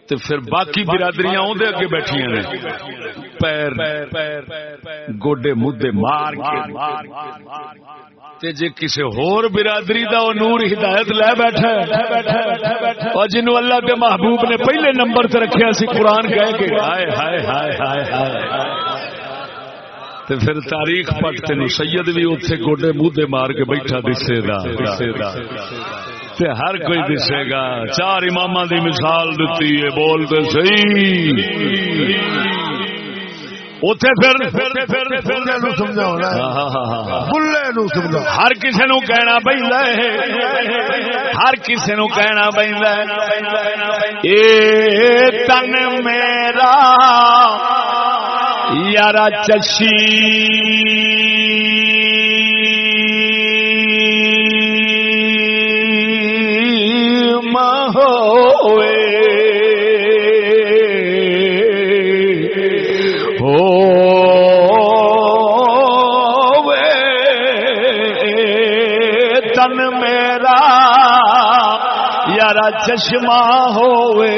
تو پھر باقی برادریاں اندر اگے بیٹھیا نے۔ پیر گوڈے مدے مار کے۔ تے جے کسی ہور برادری دا وہ نور ہدایت لے بیٹھا ہے، اور جنو اللہ کے محبوب نے پہلے نمبر تے رکھیا سی، قرآن کہہ کے، ہائے ہائے ہائے ہائے ہائے۔ تے پھر تاریخ پٹ تین سید بھی اتنے گوڈے منہ مار کے بیٹھا دسے گا۔ تے ہر کوئی دسے گا، چار امام دی مثال دیتی ہے، بول دے صحیح۔ ہر کسی نو کہنا پہلا ہر کسی نو کہنا پہلا اے تن میرا یارا چشی۔ چشمہ ہوئے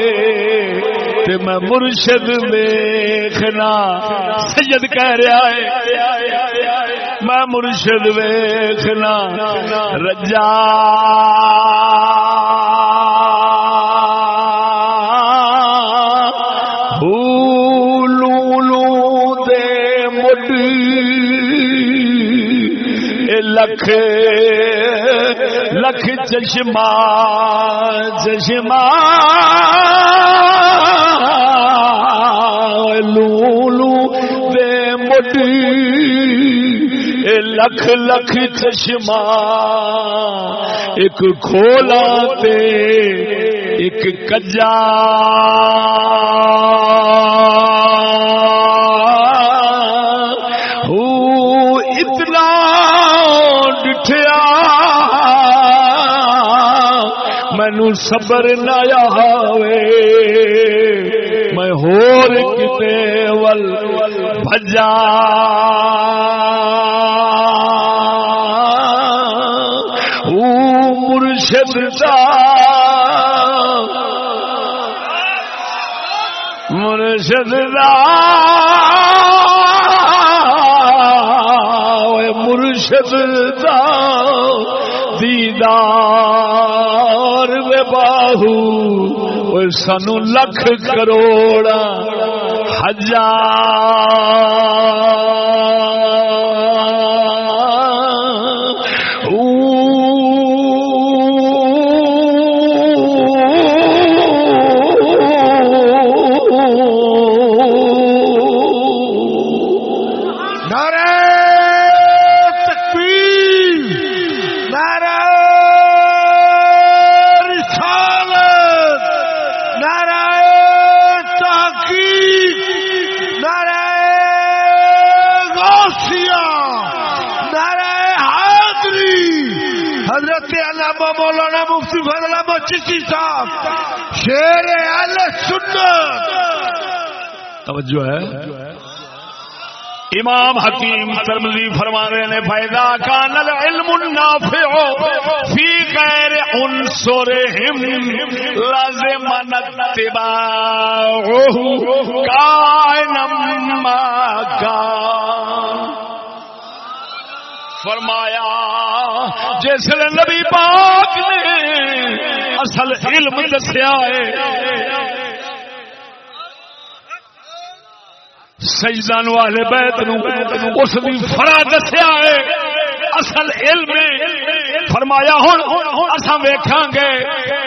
تے میں مرشد ویخنا سید کہہ رہا ہے، میں مرشد ویخنا رجا۔ لکھ لکھ چشمہ چشمہ۔ لولو دے مٹی لکھ لکھ چشمہ۔ ایک کھولا تے ایک کجا۔ اتنا ڈٹھیا۔ مینو صبر نہ آوے۔ میں ہور کتے ول بجا مرشد دا۔ مرشد دا۔ مرشد دا۔ دیدار۔ وے لکھ کروڑا ہزار توجہ ہے۔ امام حکیم ترمذی فرما رہے نے فائدہ کان العلم النافع فی غیر عنصرهم لازم اتباعه کائن ما کان فرمایا، جس نبی پاک نے اصل علم دسیا ہے سجدان والے بیت نو، اس دی فرا دسیا ہے۔ اصل علم فرمایا ہوں اصا ویکھاں گے،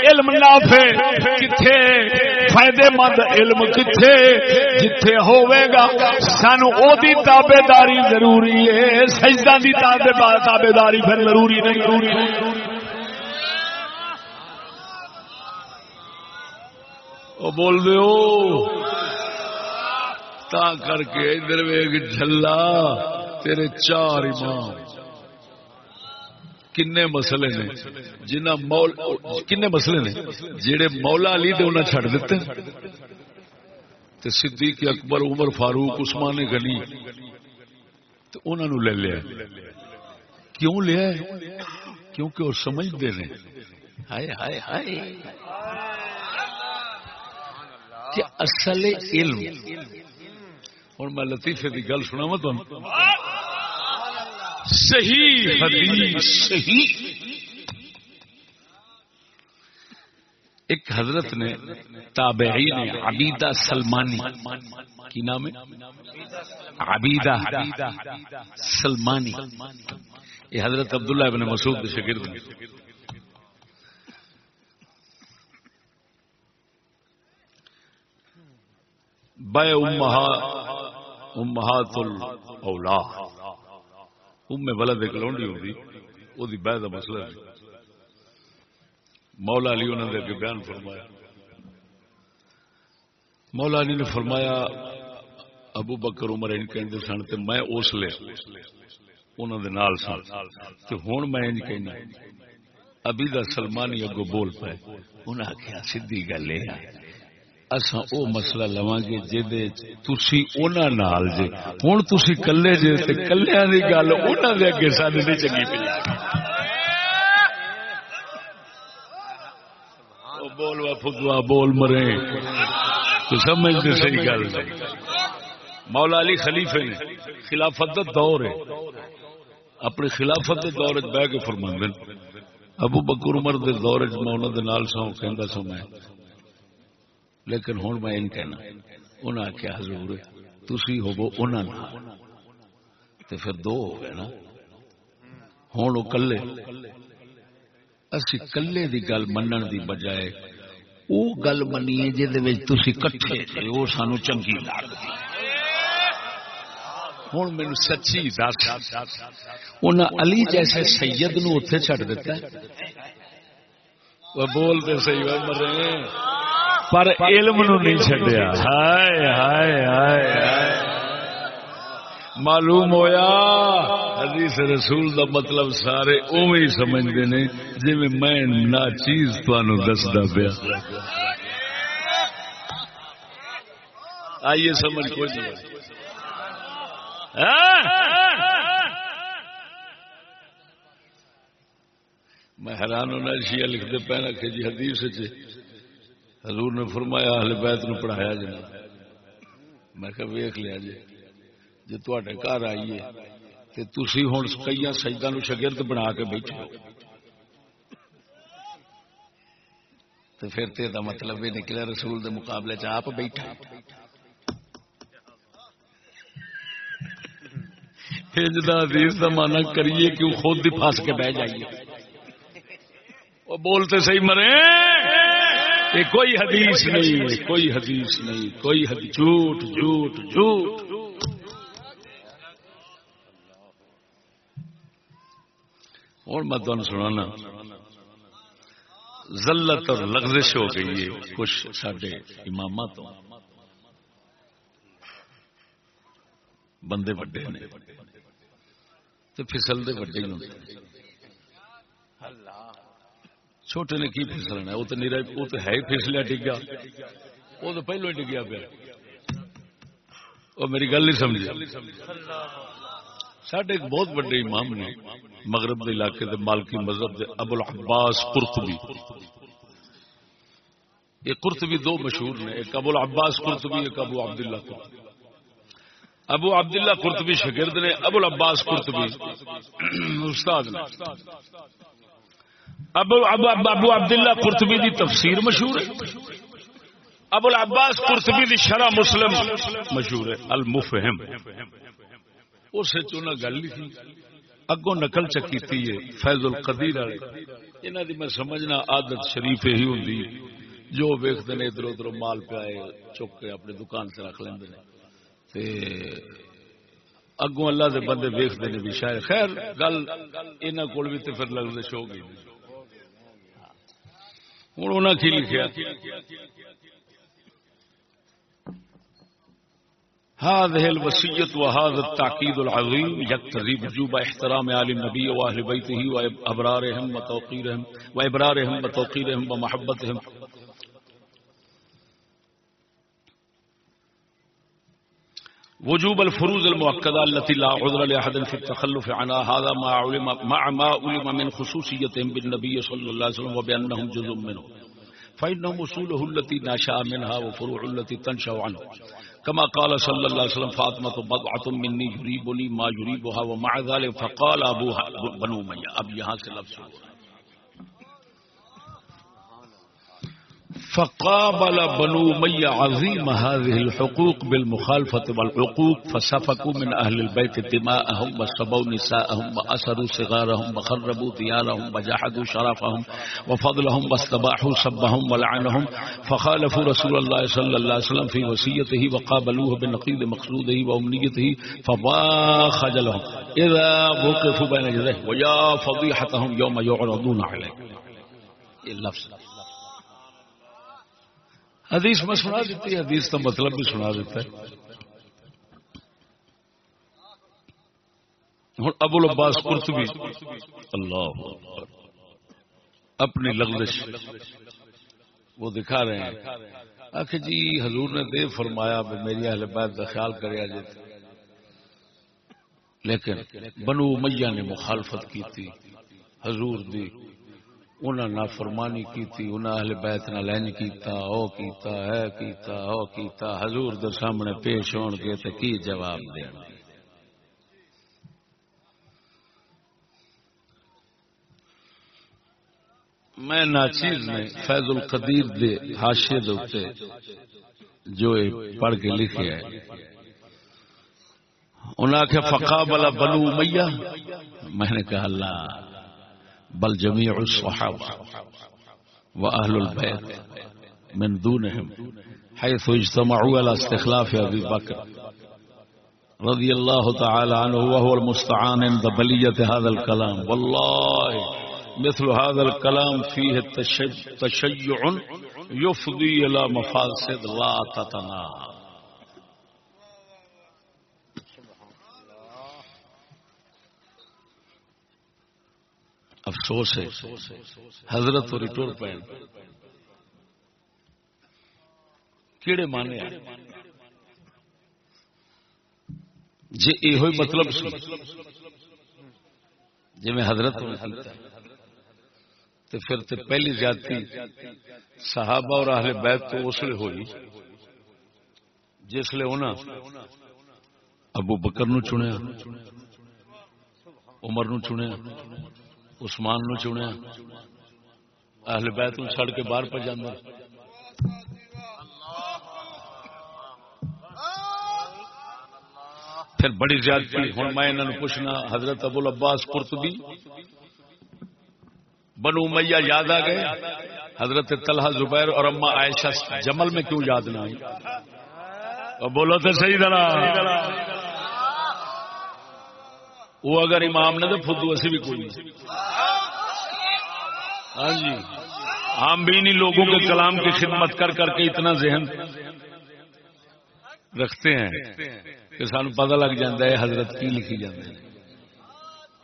علم نافع کتھے فائدے مند علم کتھے جتھے ہوے گا، سانو او دی تابے داری ضروری ہے۔ سجدہ دی تابے داری پھر ضروری نہیں۔ ضروری بول دیو تا کر کے ادھر ویگ جلا تیرے چار امام۔ کنے مسئلے نے؟ جنہ مول، کنے مسئلے نے؟ جڑے مولا علی دے انہاں چھڑ دتے۔ تے صدیق اکبر، عمر فاروق، عثمان غنی۔ تے انہاں نو لے لیا۔ کیوں لیا کیونکہ وہ سمجھتے ہیں ہائے ہائے ہائے۔ کہ اصل علم ہوں میں لطیفے کی گل سنا وا تم صحیح حدیث، صحیح۔ ایک حضرت نے تابعی نے عبیدہ سلمانی، کی نام ہے؟ عبیدہ سلمانی۔ یہ حضرت عبداللہ ابن مسعود کے شاگرد ہیں بے امہا امہات الاولاد ام ولد ایک لونڈی ہوندی، او دی بہ دا مسئلہ ہے۔ مولا علی انہوں نے اگے بیان فرمایا۔ مولا علی نے فرمایا، ابو بکر، عمر ان کہندے سن تے میں اس لے انہوں دے نال سن۔ تے ہن میں انج کہنا ابھی دا سلمانی اگو بول پائے انہاں آخیا سیدھی گل ہے۔ اصا او مسئلہ لواں گے جے تسی انہاں نال جے۔ ہن تسی کلے جے تے کلیاں دی گل انہاں دے اگے ساڈے نہیں چنگی پئی۔ او بول وا فدوا، بول مرے۔ تو سمجھ دے صحیح گل مولا علی خلیفہ نے خلافت دا دور ہے۔ اپنے خلافت دے دور وچ بیٹھ کے فرماندے۔ ابو بکر عمر دے دور وچ میں انہاں دے نال سو کہندا سو میں۔ لیکن ہوں میں ان کہنا انہیں آخیا حضور تھی ہوو ان پھر دو ہو گئے نا۔ ہوں وہ کلے۔ اسی کلے دی گل منن دی بجائے او گل منیے جی کٹھے وہ سانو چنگی لگتی ہوں مین سچی دس۔ ان علی جیسے سید نو اتے چڈ دتا بولتے سی مرے پر علم نو نہیں چڈیا ہائے ہائے ہائے معلوم ہویا، حدیث رسول دا مطلب سارے اوے ہی سمجھتے ہیں جی میں نہ چیز تمہوں دستا پیا۔ آئیے سمجھ کوئی نہیں۔ ہاں؟ میں حیران ہونا، شیعہ لکھتے پہنا کہ جی حدیث حضور نے فرمایا، اہل بیت نو پڑھایا جنا میں کہ ویخ لیا جی جی تے گھر آئیے تو تھی ہوں کئی سجدہ نو شگرد بنا کے بیٹھے ہو۔ تو پھر تے دا مطلب یہ نکلا، رسول دے مقابلے چ آپ بیٹھا حدیث کا مانا کریے کہ خود ہی پھنس کے بہ جائیے۔ وہ بولتے صحیح مرے۔ کوئی حدیث نہیں، کوئی حدیث نہیں، کوئی حدیث۔ جھوٹ جھوٹ جھوٹ۔ اور میں تمہیں سنانا ذلت اور لغزش ہو گئی ہے کچھ سڈے امام تو۔ بندے وڈے نے تو پھسلتے وڈے ہی ہوتے چھوٹے نے کی پھسلنا ہے؟ وہ تو نیرا وہ تو ہے ہی پھسلیا، ڈگیا۔ وہ تو پہلو ہی ڈگیا پیا۔ وہ میری گل نہیں سمجھا سڈے ایک بہت بڑے امام نے مغرب کے علاقے دے مالکی مذہب دے ابو العباس قرطبی۔ یہ قرطبی دو مشہور نے، ایک ابو العباس قرطبی، ایک ابو عبداللہ قرطبی۔ ابو عبداللہ قرطبی شگرد نے، ابو العباس قرطبی۔ استاد نے۔ ابو ابو ابو, عبداللہ قرطبی دی تفسیر مشہور ہے۔ ابو العباس قرطبی دی شرح مسلم مشہور ہے۔ المفہم۔ اس گل لکھی اگوں نقل چکی ہے فیض القدیر والے۔ انہوں دی میں سمجھنا عادت شریف ہی ہوں جو ویکتے نے ادھر ادھر مال پائے چک کے اپنی دکان سے رکھ لیں اگوں اللہ دے بندے ویکتے نے بھی شاید۔ خیر گل انہوں کو بھی تو پھر لگتے ہو گئی ہوں انہیں کی لکھا هذه الوصية وهذا التعقيد العظيم يقتضي وجوب احترام آل النبي وأهل بيته وإبرارهم وتوقيرهم وإبرارهم وتوقيرهم ومحبتهم وجوب الفروض المؤكدة التي لا عذر لأحد في التخلف عنها. هذا ما علم مع ما علم من خصوصيتهم بالنبي صلى الله عليه وسلم وبأنهم جزء منه. فإنهم أصوله التي نشأ منها وفروع التي تنشأ عنه. كما قال صلى الله عليه وسلم، فاطمة بضعة مني يريبني ما يريبها ومع ذلك فقال أبوها بنو ميا اب یہاں سے لفظ ہوا فقابل بنو مي عظيم هذه الحقوق بالمخالفة والعقوق فسفكوا من أهل البيت دماءهم وسبوا نساءهم وأسروا صغارهم وخربوا ديارهم وجحدوا شرفهم وفضلهم واستباحوا سبهم ولعنهم فخالفوا رسول الله صلى الله عليه وسلم في وسيته وقابلوه بنقيض مقصوده وأمنيته فباخ جلهم. إذا وقفوا بين يديه ويا فضيحتهم يوم يعرضون عليه. اللفظ حدیث میں سنا دیتی ہے، حدیث کا مطلب بھی سنا دیتا ہے۔ ہوں ابو العباس قرطبی، اللہ۔ اپنی لغزش۔ وہ دکھا رہے ہیں۔ آخر جی حضور نے دے فرمایا میری اہل بیت کا خیال کرے جی لیکن بنو میاں نے مخالفت کی تھی حضور دی انہاں نافرمانی کیتی، انہاں اہل بیت نہ لینج کیتا، او کیتا ہے کیتا، او کیتا، حضور دے سامنے پیش ہون کے تے کی جواب دینا میں ناچیز نے فیض القدیر دے حاشیے دے اوتے جو پڑھ کے لکھے ہے انہاں کہ فقابل بنو امیہ۔ میں نے کہا اللہ بل جميع الصحابة وأهل البيت من دونهم، حيث اجتمعوا على استخلاف أبي بكر رضي الله تعالى عنه، وهو المستعان عند بلية هذا الكلام. والله مثل هذا الكلام فيه التشيع يفضي إلى مفاسد لا تتناهى افسوس ہے۔ حضرت اور ٹور پین۔ کیڑے مانے جی یہ مطلب جی میں حضرت تو پھر تو پہلی زیادتی صحابہ اور اہل بیت تو اس لیے ہوئی، جس لیے انہیں ابو بکر نو چنیا، عمر نو چنیا۔ عثمان نو چنیا۔ اہل بیت نو چھڑ کے باہر پہ جانا پھر بڑی زیادتی ہوں میں انہوں پوچھنا، حضرت ابو العباس قرطبی، بنو میاں یاد آ گئے؟ حضرت طلحہ زبیر اور اما عائشہ جمل میں کیوں یاد نہ آئی بولو تو صحیح طرح۔ وہ اگر امام نے تو فدو اسی بھی کوئی نہیں۔ ہاں جی۔ ہم بھی نہیں لوگوں کے کلام کی خدمت کر کر کے اتنا ذہن رکھتے ہیں کہ سان پتہ لگ جاتا ہے حضرت کی لکھی جاتے ہیں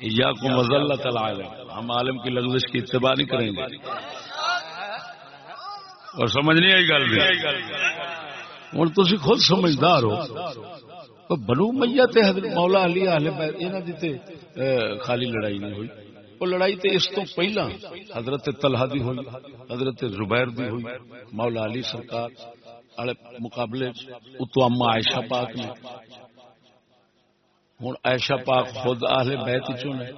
یا کو مزل تعالی ہم عالم کی لغزش کی اتباع نہیں کریں گے۔ اور سمجھ نہیں آئی گل ہوں تھی خود سمجھدار ہو۔ بنو میا حضرت مولا علی آل یہاں کی خالی لڑائی نہیں ہوئی۔ وہ لڑائی تے اس تو پہلا حضرت طلحہ دی ہوئی، حضرت زبیر دی ہوئی، مولا علی سرکار والے مقابلے اتو اما عائشہ پاک نے۔ ہوں عائشہ پاک خود آہل بیت چوں نے۔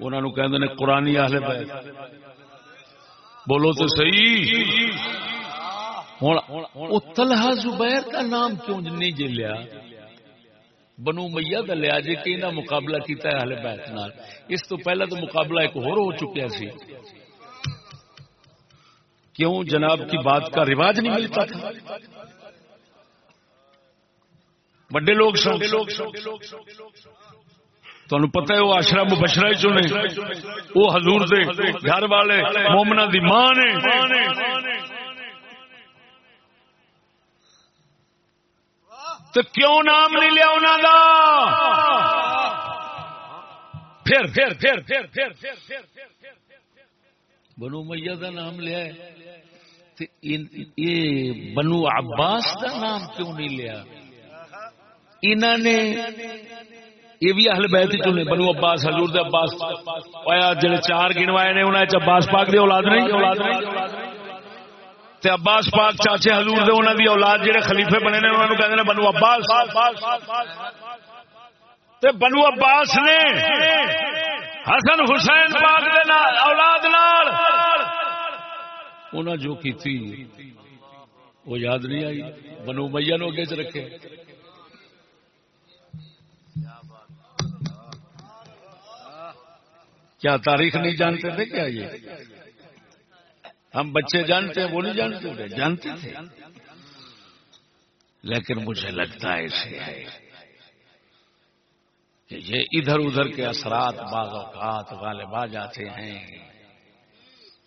انہوں نے کہندے نے قرآنی اہل بیت۔ بولو تو صحیح۔ ہوں طلحہ زبیر کا نام کیوں نہیں جی لیا بنو میا کا لیا جی کہ انہیں مقابلہ کیتا ہے اہل بیت نال۔ اس تو پہلا تو مقابلہ ایک اور ہو چکیا سی۔ کیوں جناب کی بات کا رواج نہیں ملتا تھا؟ بڑے لوگ تمہیں پتا ہے، وہ آشرا مبشرا چنے۔ وہ حضور دے گھر والے مومنا دی ماں نے۔ تو کیوں نام نہیں لیا انہوں دا؟ پھر پھر پھر پھر پھر پھر پھر پھر بنو میاں دا نام لیا یہ بنو عباس دا نام کیوں نہیں لیا؟ انہوں نے یہ بھی اہل بیت چ نے بنو عباس حضور دے عباس۔ جڑے چار گنوائے نے انہاں عباس پاک دی اولاد نہیں اولاد نہیں۔ تے عباس پاک چاچے حضور دے انہاں دی اولاد جڑے خلیفے بنے نے، انہاں نو کہندے نے بنو عباس۔ تے بنو عباس نے حسن حسین پاک دے نال، اولاد نال۔ انہاں جو کیتی، وہ یاد نہیں آئی۔ بنو میاں نو اگے چ رکھے۔ کیا تاریخ نہیں جانتے تھے کیا یہ؟ ہم بچے جانتے ہیں، وہ نہیں جانتے تھے جانتے تھے۔ لیکن مجھے لگتا ہے ایسے ہے کہ یہ ادھر ادھر کے اثرات بعض اوقات غالب آ جاتے ہیں۔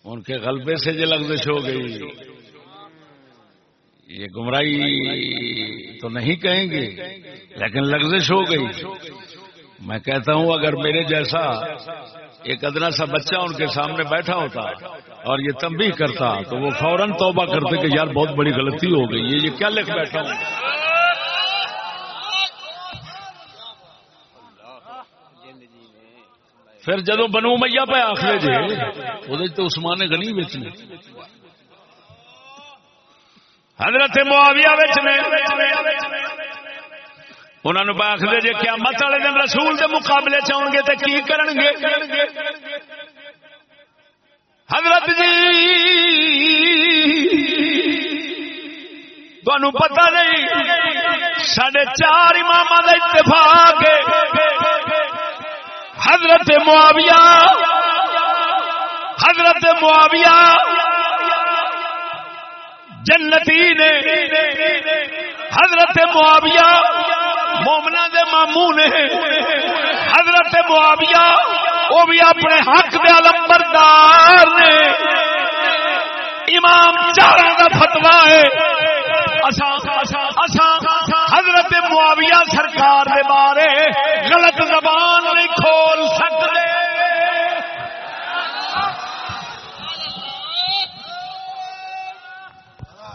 ان کے غلبے سے جو لغزش ہو گئی۔ یہ گمراہی تو نہیں کہیں گے، لیکن لغزش ہو گئی۔ میں کہتا ہوں، اگر میرے جیسا ایک ادنا سا بچہ ان کے سامنے بیٹھا ہوتا اور یہ تنبیہ کرتا تو وہ فوراً توبہ کرتے کہ یار بہت بڑی غلطی ہو گئی ہے، یہ کیا لکھ بیٹھا ہوں؟ پھر جدو بنو میا پہ آخر جی وہ تو عثمان گنی بیچنے حضرت معاویہ بیچنے انہوں نے آخر جی کیا مت والے دن رسول کے مقابلے چاہن گے تو کی کرن گے؟ حضرت جی تمہیں پتا نہیں سڈے چار امام کا اتفاق حضرت معاویہ حضرت معاویہ جنتی نے، حضرت معاویہ مومنا دے مامو نے، حضرت معاویہ وہ بھی اپنے حق دے علمبردار نے۔ امام چار کا فتوا ہے۔ اچھا، اچھا، اچھا، حضرت معاویہ سرکار دے بارے غلط زبان نہیں کھول سکتے۔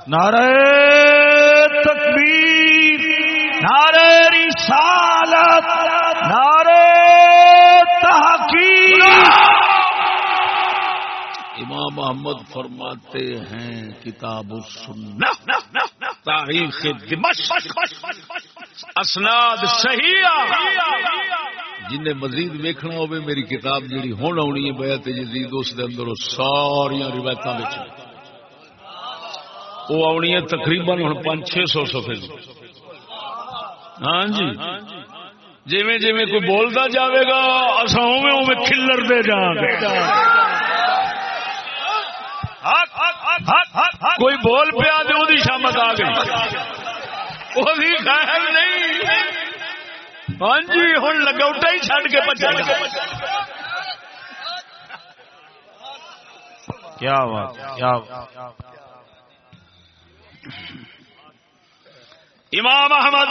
نعرہ محمد فرماتے ہیں، کتاب السنہ، تاریخ دمشق، اسناد صحیح جن نے مزید ویکھنا ہوئے، میری کتاب جیڑی ہون آنی ہے، بیعت جدید اس دے اندر ساری روایتاں وچ وہ آنی ہے تقریباً ہوں پانچ چھ سو سفے ہاں جی۔ جی جی کوئی بولتا جاوے گا اصا اوے اوے کھلر دے جا گے۔ کوئی بول پیا تو وہ شامت آ گئی۔ وہی خیر نہیں۔ ہاں جی ہوں لگوٹا ہی چڈ کے بچا کیا بات، کیا امام احمد،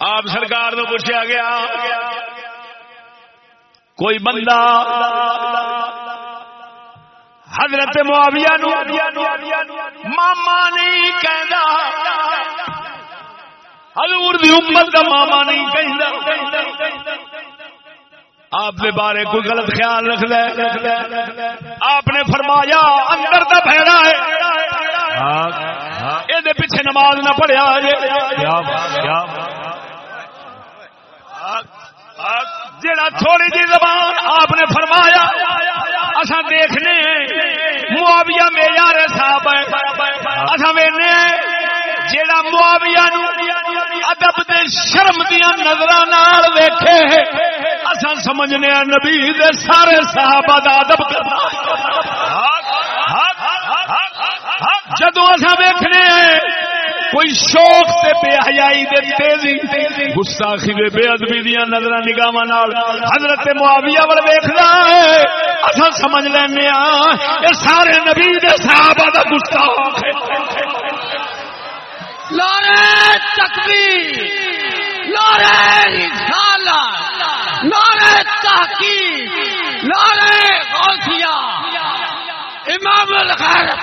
آپ سرکار کو پوچھا گیا، کوئی بندہ حضرت معاویہ نو ماما نہیں کہندا۔ حضور دی امت دا ماما نہیں کہندا۔ آپ دے بارے کوئی غلط خیال رکھ لے آپ نے فرمایا، اندر دا بھیڑا ہے۔ ہاں، یہ پیچھے نماز نہ پڑھیا جڑا تھوڑی جی زبان آپ نے فرمایا اصا دیکھنے معاویہ میں یار صاحب ہے۔ اصا وینے جیڑا معاویہ نو ادب دے شرم دیا نظر ویکھے اصا سمجھنے نبی دے سارے صحابہ دا ادب کرنا۔ جدو اصا ویکھنے کوئی شوق سے بے حیائی دے تیزی گستاخی دے بے ادبی دیا نظر نگاہ حضرت معاویہ ول ویکھدا ہے۔ اساں سمجھ لینے ہاں یہ سارے نبی دے صحابہ دا گستاخ ہے۔ نعرہ تکبیر نعرہ رسالت نعرہ تحقیق نعرہ غوثیہ۔ امام الغیرت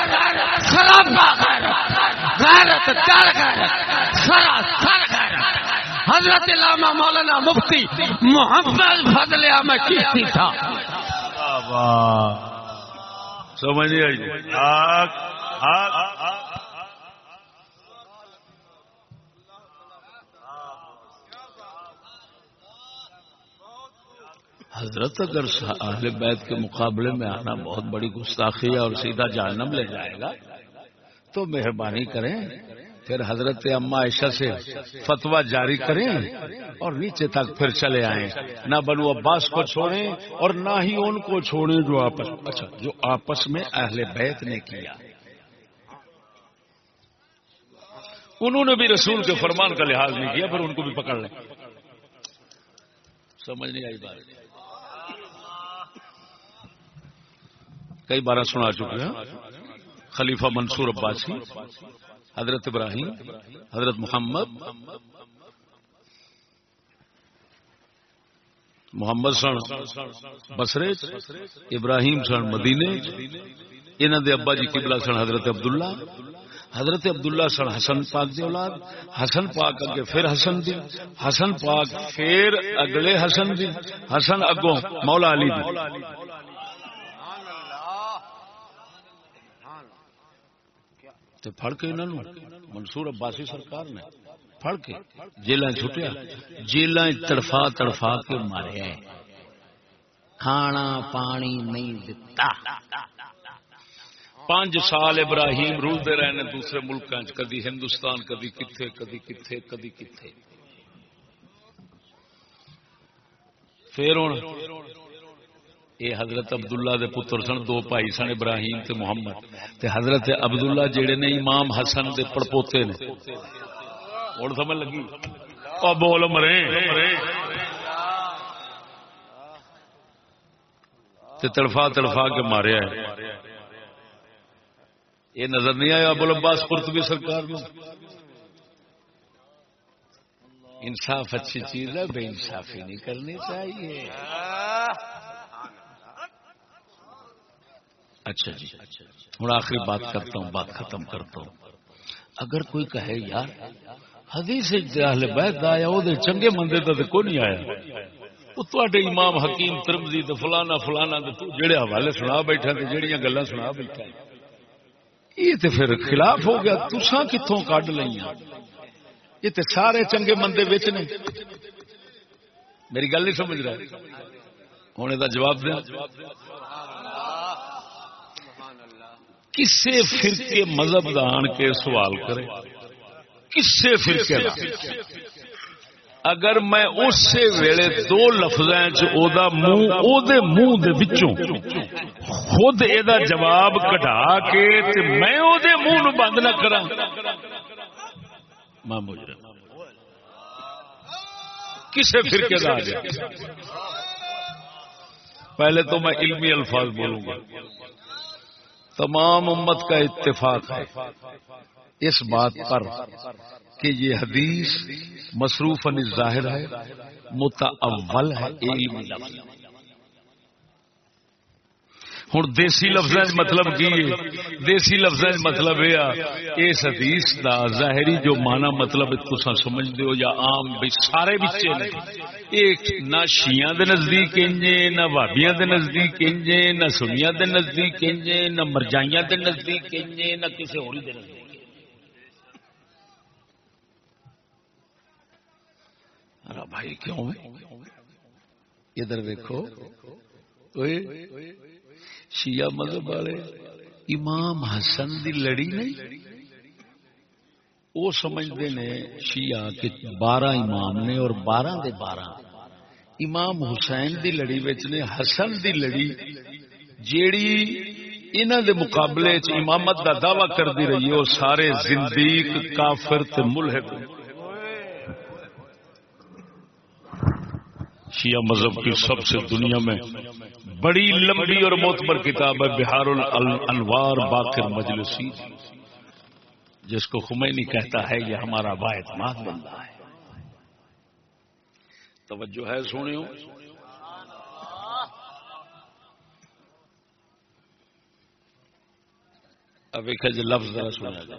خرابہ غیرت غیرت چار غیرت سرا سر غیرت حضرت علامہ مولانا مفتی محمد فضل میں چشتی تھا۔ سمجھ نہیں آئی۔ حضرت اگر اہل بیت کے مقابلے میں آنا بہت بڑی گستاخی ہے اور سیدھا جہنم لے جائے گا، تو مہربانی کریں، پھر حضرت اما عائشہ سے فتوا جاری کریں اور نیچے تک پھر چلے آئیں۔ نہ بنو عباس کو چھوڑیں اور نہ ہی ان کو چھوڑیں جو آپس اچھا جو آپس میں اہل بیت نے کیا۔ انہوں نے بھی رسول کے فرمان کا لحاظ نہیں کیا، پھر ان کو بھی پکڑ لیں۔ سمجھ نہیں آئی بات۔ کئی بار سنا چکے ہیں۔ خلیفہ منصور عباسی، حضرت ابراہیم، حضرت محمد محمد سن بسرے ابراہیم سن مدینے انہوں دے ابا جی قبلہ سن حضرت عبداللہ حضرت عبداللہ سن حسن پاک دی اولاد، حسن پاک اگے پھر حسن دی، حسن پاک پھر اگلے حسن دی، حسن اگوں مولا علی دی۔ تے پھڑ کے انہوں منصور عباسی سرکار نے پھڑ کے جیل چھٹیا جیل تڑفا تڑفا کے مارے کھانا پانی نہیں دتا۔ پانچ سال ابراہیم رولتے رہے دوسرے ملک کدی ہندوستان، کدی کتھے کدی کتھے کدی کتھے۔ پھر ہوں یہ حضرت عبداللہ دے پتر سن، دو بھائی سن، ابراہیم تے محمد۔ تے حضرت عبداللہ جڑے نے امام حسن دے پڑپوتے نے۔ اور سمجھ لگی؟ او بول مرے۔ تے تڑفا تڑفا کے ماریا ہے۔ یہ نظر نہیں آیا ابو عباس قرطبی سرکار میں انصاف اچھی چیز ہے، بے انصافی نہیں کرنی چاہیے۔ اچھا جی ہوں آخری بات کرتا ہوں، بات ختم کرتا ہوں۔ اگر کوئی کہے، یار، حدیث اہل بیت آیا وہ چنگے مندے کا تو کو نہیں آیا۔ وہ تے امام حکیم ترمزی تو فلانا فلانا جڑے حوالے سنا بیٹھا جہیا گلا سنا بیٹھا۔ یہ تو پھر خلاف ہو گیا تسا کتوں کڈ لیا یہ تو سارے چنگے مندے بچ نے۔ میری گل نہیں سمجھ رہا۔ ہوں یہ جواب دیا کسے فرقے مذہب دان کے سوال کرے؟ کسے فرقے دا؟ اگر میں اسی ویلے دو لفظ منہ منہ دے وچوں خود یہ جواب کٹا کے تے میں او دے منہ نو بند نہ کرا میں مجرم، کسے فرقے دا آ پہلے تو میں علمی الفاظ بولوں گا۔ تمام امت کا اتفاق ہے۔ اس بات پر کہ یہ حدیث مصروف ظاہر ہے، متعول ہے علمی لفظ۔ ہوں دیسی لفظ مطلب کی دیسی لفظ مطلب یہ اس حدیث دا ظاہری جو مانا مطلب تسا سمجھتے ہو یا عام بھی سارے بچے نے نہ شیاں دے نزدیک انجے، نہ بھابیاں دے نزدیک انجے، نہ سنیاں دے نزدیک انجے، نہ مرجائیاں دے نزدیک انجے، نہ کسی ہوری دے نزدیک ارا بھائی، کیوں ہے ادھر دیکھو شیعہ مذہب والے امام حسن دی لڑی نہیں؟ وہ سمجھتے نے شیعہ کہ بارہ امام نے اور بارہ دے بارہ۔ امام حسین دی لڑی وچ نے، حسن دی لڑی، جیڑی انہوں دے مقابلے چ امامت دا دعوی کر دی رہی ہے، وہ سارے زندیق، کافر تے ملحد شیعہ مذہب کی سب سے دنیا میں بڑی لمبی اور معتبر کتاب ہے، بہار الانوار باقر مجلسی۔ جس کو خمینی کہتا ہے یہ ہمارا باعتماد بندہ ہے۔ توجہ ہے سونے اب ایک لفظ ذرا سنا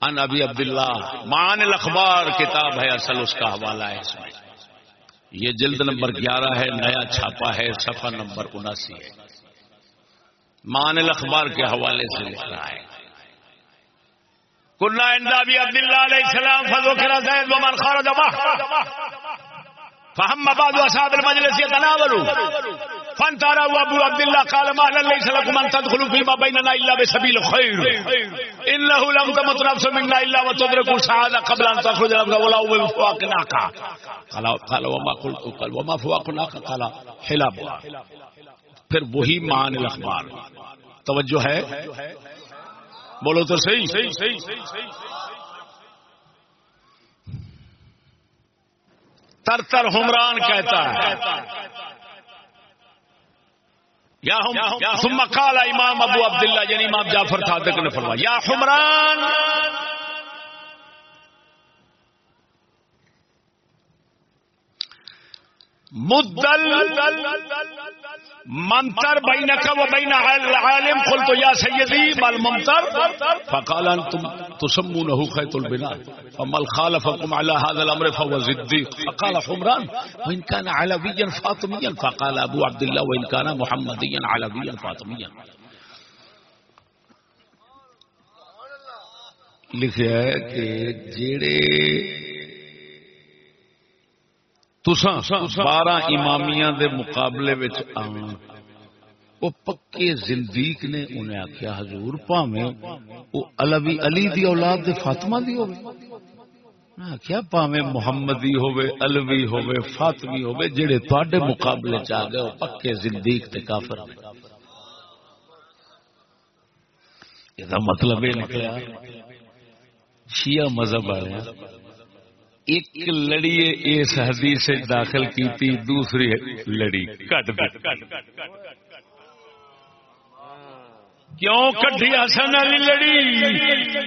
ان ابھی عبداللہ مان الاخبار کتاب ہے، اصل اس کا حوالہ ہے اس میں۔ یہ جلد نمبر گیارہ ہے، نیا چھاپا ہے سفر نمبر اناسی ہے۔ مان الاخبار کے حوالے سے لکھ رہا ہے۔ کلنا اندابی عبداللہ علیہ السلام فضو کرا زید ومن خارج فهم بعض اصحاب المجلس يتناولوا. فانتارا ابو عبد الله قال ما ليس لكم ان تدخلوا فيما بيننا الا بسبيل الخير. انه لم تمت نفس منا الا وتدرك السعاده قبل ان تخرج ولا من فوق ناقه قال قال، وما قلت، قال، وما فوق ناقه قال حلاب پھر وہی مان الاخبار توجہ ہے؟ بولو تو صحیح۔ تر تر حمران کہتا ہے۔ یا ثم قال امام ابو عبداللہ یعنی امام جعفر صادق نے فرمایا، یا حمران! مدل منتر بینک و بین العالم قلت یا سیدی بل منتر فقال انتم تسمونه خيط البناء فما الخالفكم على هذا الامر فهو زديق فقال حمران وان كان علويا فاطميا، فقال ابو عبد الله وان كان محمديا علويا فاطميا. لکھا ہے کہ جڑے بارہ امامیاں دے مقابلے آن۔ وہ پکے زندیق نے انہیں آخیا حضور پاوے وہ علوی علی دی اولاد دے فاطمہ دی ہوگی آخیا پاوے محمدی ہوے الوی ہوے فاطمی ہوے جڑے تے مقابلے چ گئے، وہ پکے زندیق تے کافر یہ مطلب یہ نکلا شیعہ مذہب والے۔ ایک لڑی اس حدیث داخل کی دوسری لڑی۔ کٹ کیوں کٹھی آسان والی لڑی؟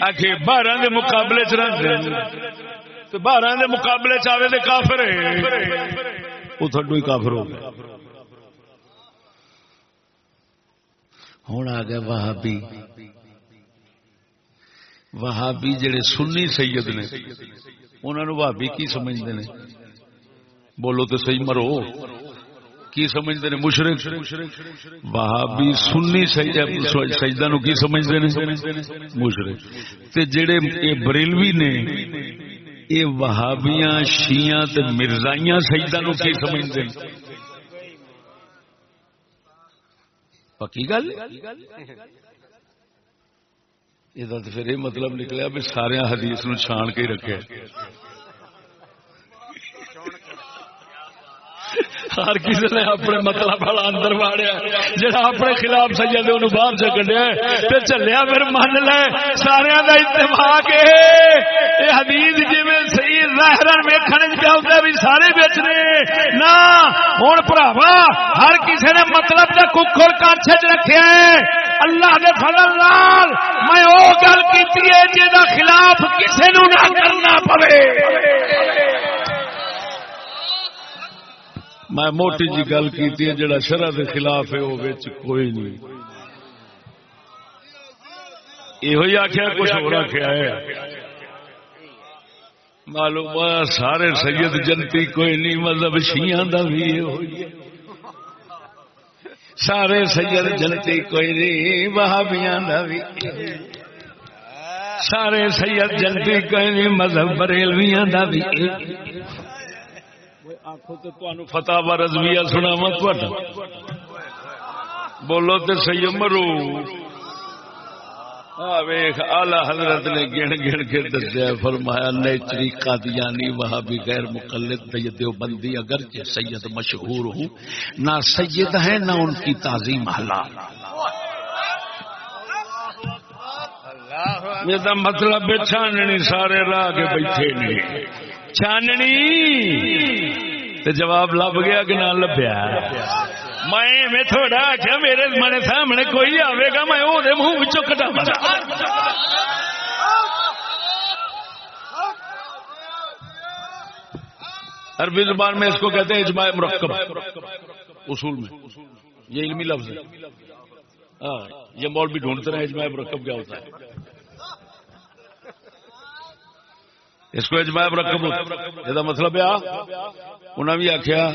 آخر بارہ کے مقابلے چ رہتے بارہ کے مقابلے چاہے تو کافر وہ تھڈو ہی کافر ہو گیا ہوں آ گیا وہابی۔ وہابی جڑے سنی سید نے۔ انہوں بھابی کی سمجھتے ہیں بولو تو صحیح مرو۔ کی سمجھتے ہیں مشرق۔ وہابی سنی سجدہ نو کی سمجھتے ہیں مشرق۔ تے جڑے اے بریلوی نے، اے وہابیاں شیاں تے مرزائیاں سجدہ نو کی سمجھتے ہیں پکی گل؟ یہ پھر یہ مطلب نکلیا بھی سارے حدیث نو چھان کے رکھے ہر کسی نے اپنے مطلب والا اندر واڑیا جہاں اپنے خلاف سجا ان باہر پھر چلیا پھر من لے سارا کا اتفاق یہ حدیث جی سی ظاہر ویکن پہ بھی سارے بیچنے نہ ہوں پراوا، ہر کسی نے مطلب کا ککر کچھ چ رکھے اللہ کے فضل لال میں وہ گل کی جہاں خلاف کسی نو نہ کرنا پوے۔ میں موٹی جی گل کی جڑا شرح کے خلاف ہے وہ کوئی نہیں۔ یہ آخیا کچھ ہو رکھا ہے۔ معلوم سارے سید جنتی کوئی نہیں مطلب شیاں دا بھی سارے سید جنتی کوئی نہیں، وہابیاں دا بھی۔ سارے سید جنتی کوئی نہیں، مذہب بریلویاں دا بھی۔ آخو تو تمہیں فتح و رضویہ سنا وا بولو تو سی مرو۔ ویخ حضرت نے گن گن کے دسیا فرمایا نیچری قادیانی بھی غیر مقلد دیو بندی اگر سید مشہور ہوں نہ سید ہے نہ ان کی تعظیم حلال۔ یہ مطلب چھاننی سارے راہ کے بیٹھے نہیں چھاننی؟ جواب لب گیا کہ نہ لبیا میں تھوڑا آخیا میرے من سامنے کوئی آئے گا، میں وہ منہ چکا عربی زبان میں اس کو کہتے ہیں اجماع مرکب، اصول میں۔ یہ علمی لفظ ہے۔ ہاں یہ مول بھی ڈھونڈتے رہے اجماع مرکب کیا ہوتا ہے۔ اس کو اجماع مرکب یہ مطلب ہے انہیں بھی آخیا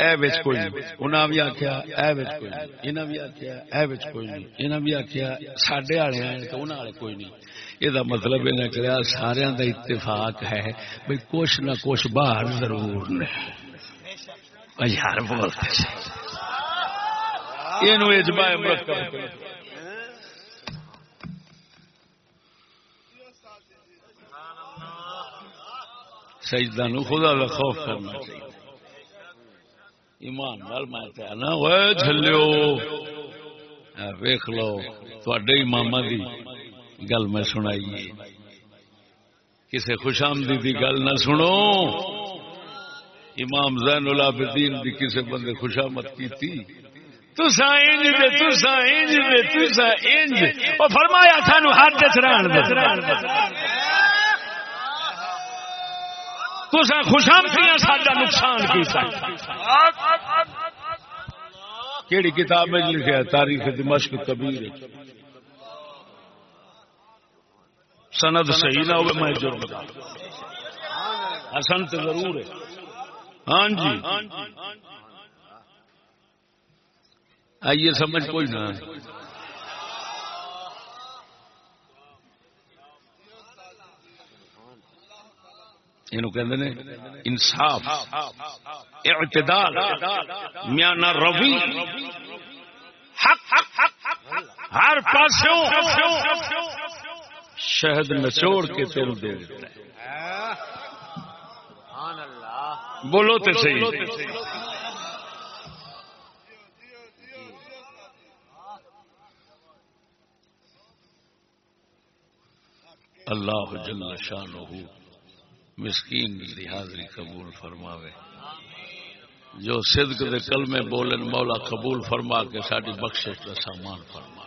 اے بچ کوئی نہیں۔ انہیں بھی آخیا اے بچ کوئی نہیں۔ انہیں بھی آخیا اے بچ کوئی نہیں۔ انہیں بھی آخیا سڈے والے آئے تو انہوں والے کوئی نہیں۔ یہ مطلب یہ کرا سارا دا اتفاق ہے بھائی کچھ نہ کچھ باہر ضرور نے۔ یار بولتے یہ اجماع مرکب سجدہ نو خدا کا خوف کرنا چاہیے۔ ایمان نال میں کہنا وہ جھلیو۔ ویخ لو تھوڑے امام دی گل میں سنائی کسی خوش آمدی دی گل نہ سنو۔ امام زین العابدین دی کسی بندے خوش آمد کی تھی تسا انج دے تسا انج دے تسا انج۔ او فرمایا سانو ہاتھ چران دے تسا خوشامدیاں ساڈا نقصان کیتا کیڑی کتاب میں جی لکھا ہے؟ تاریخ دمشق کبیر سند صحیح نہ ہوگا میں جرم بتا حسن تو ضرور ہے۔ ہاں جی۔ آئیے، سمجھ کوئی نہ انصاف اعتدال میانا روی ہر پاس شہد نچوڑ کے تیل دے دیتا ہے بولو تو صحیح اللہ جل شانہ مسکین دی حاضری قبول فرماوے۔ جو صدق دے کل میں بولن، مولا قبول فرما کے ساری بخش کا سامان فرما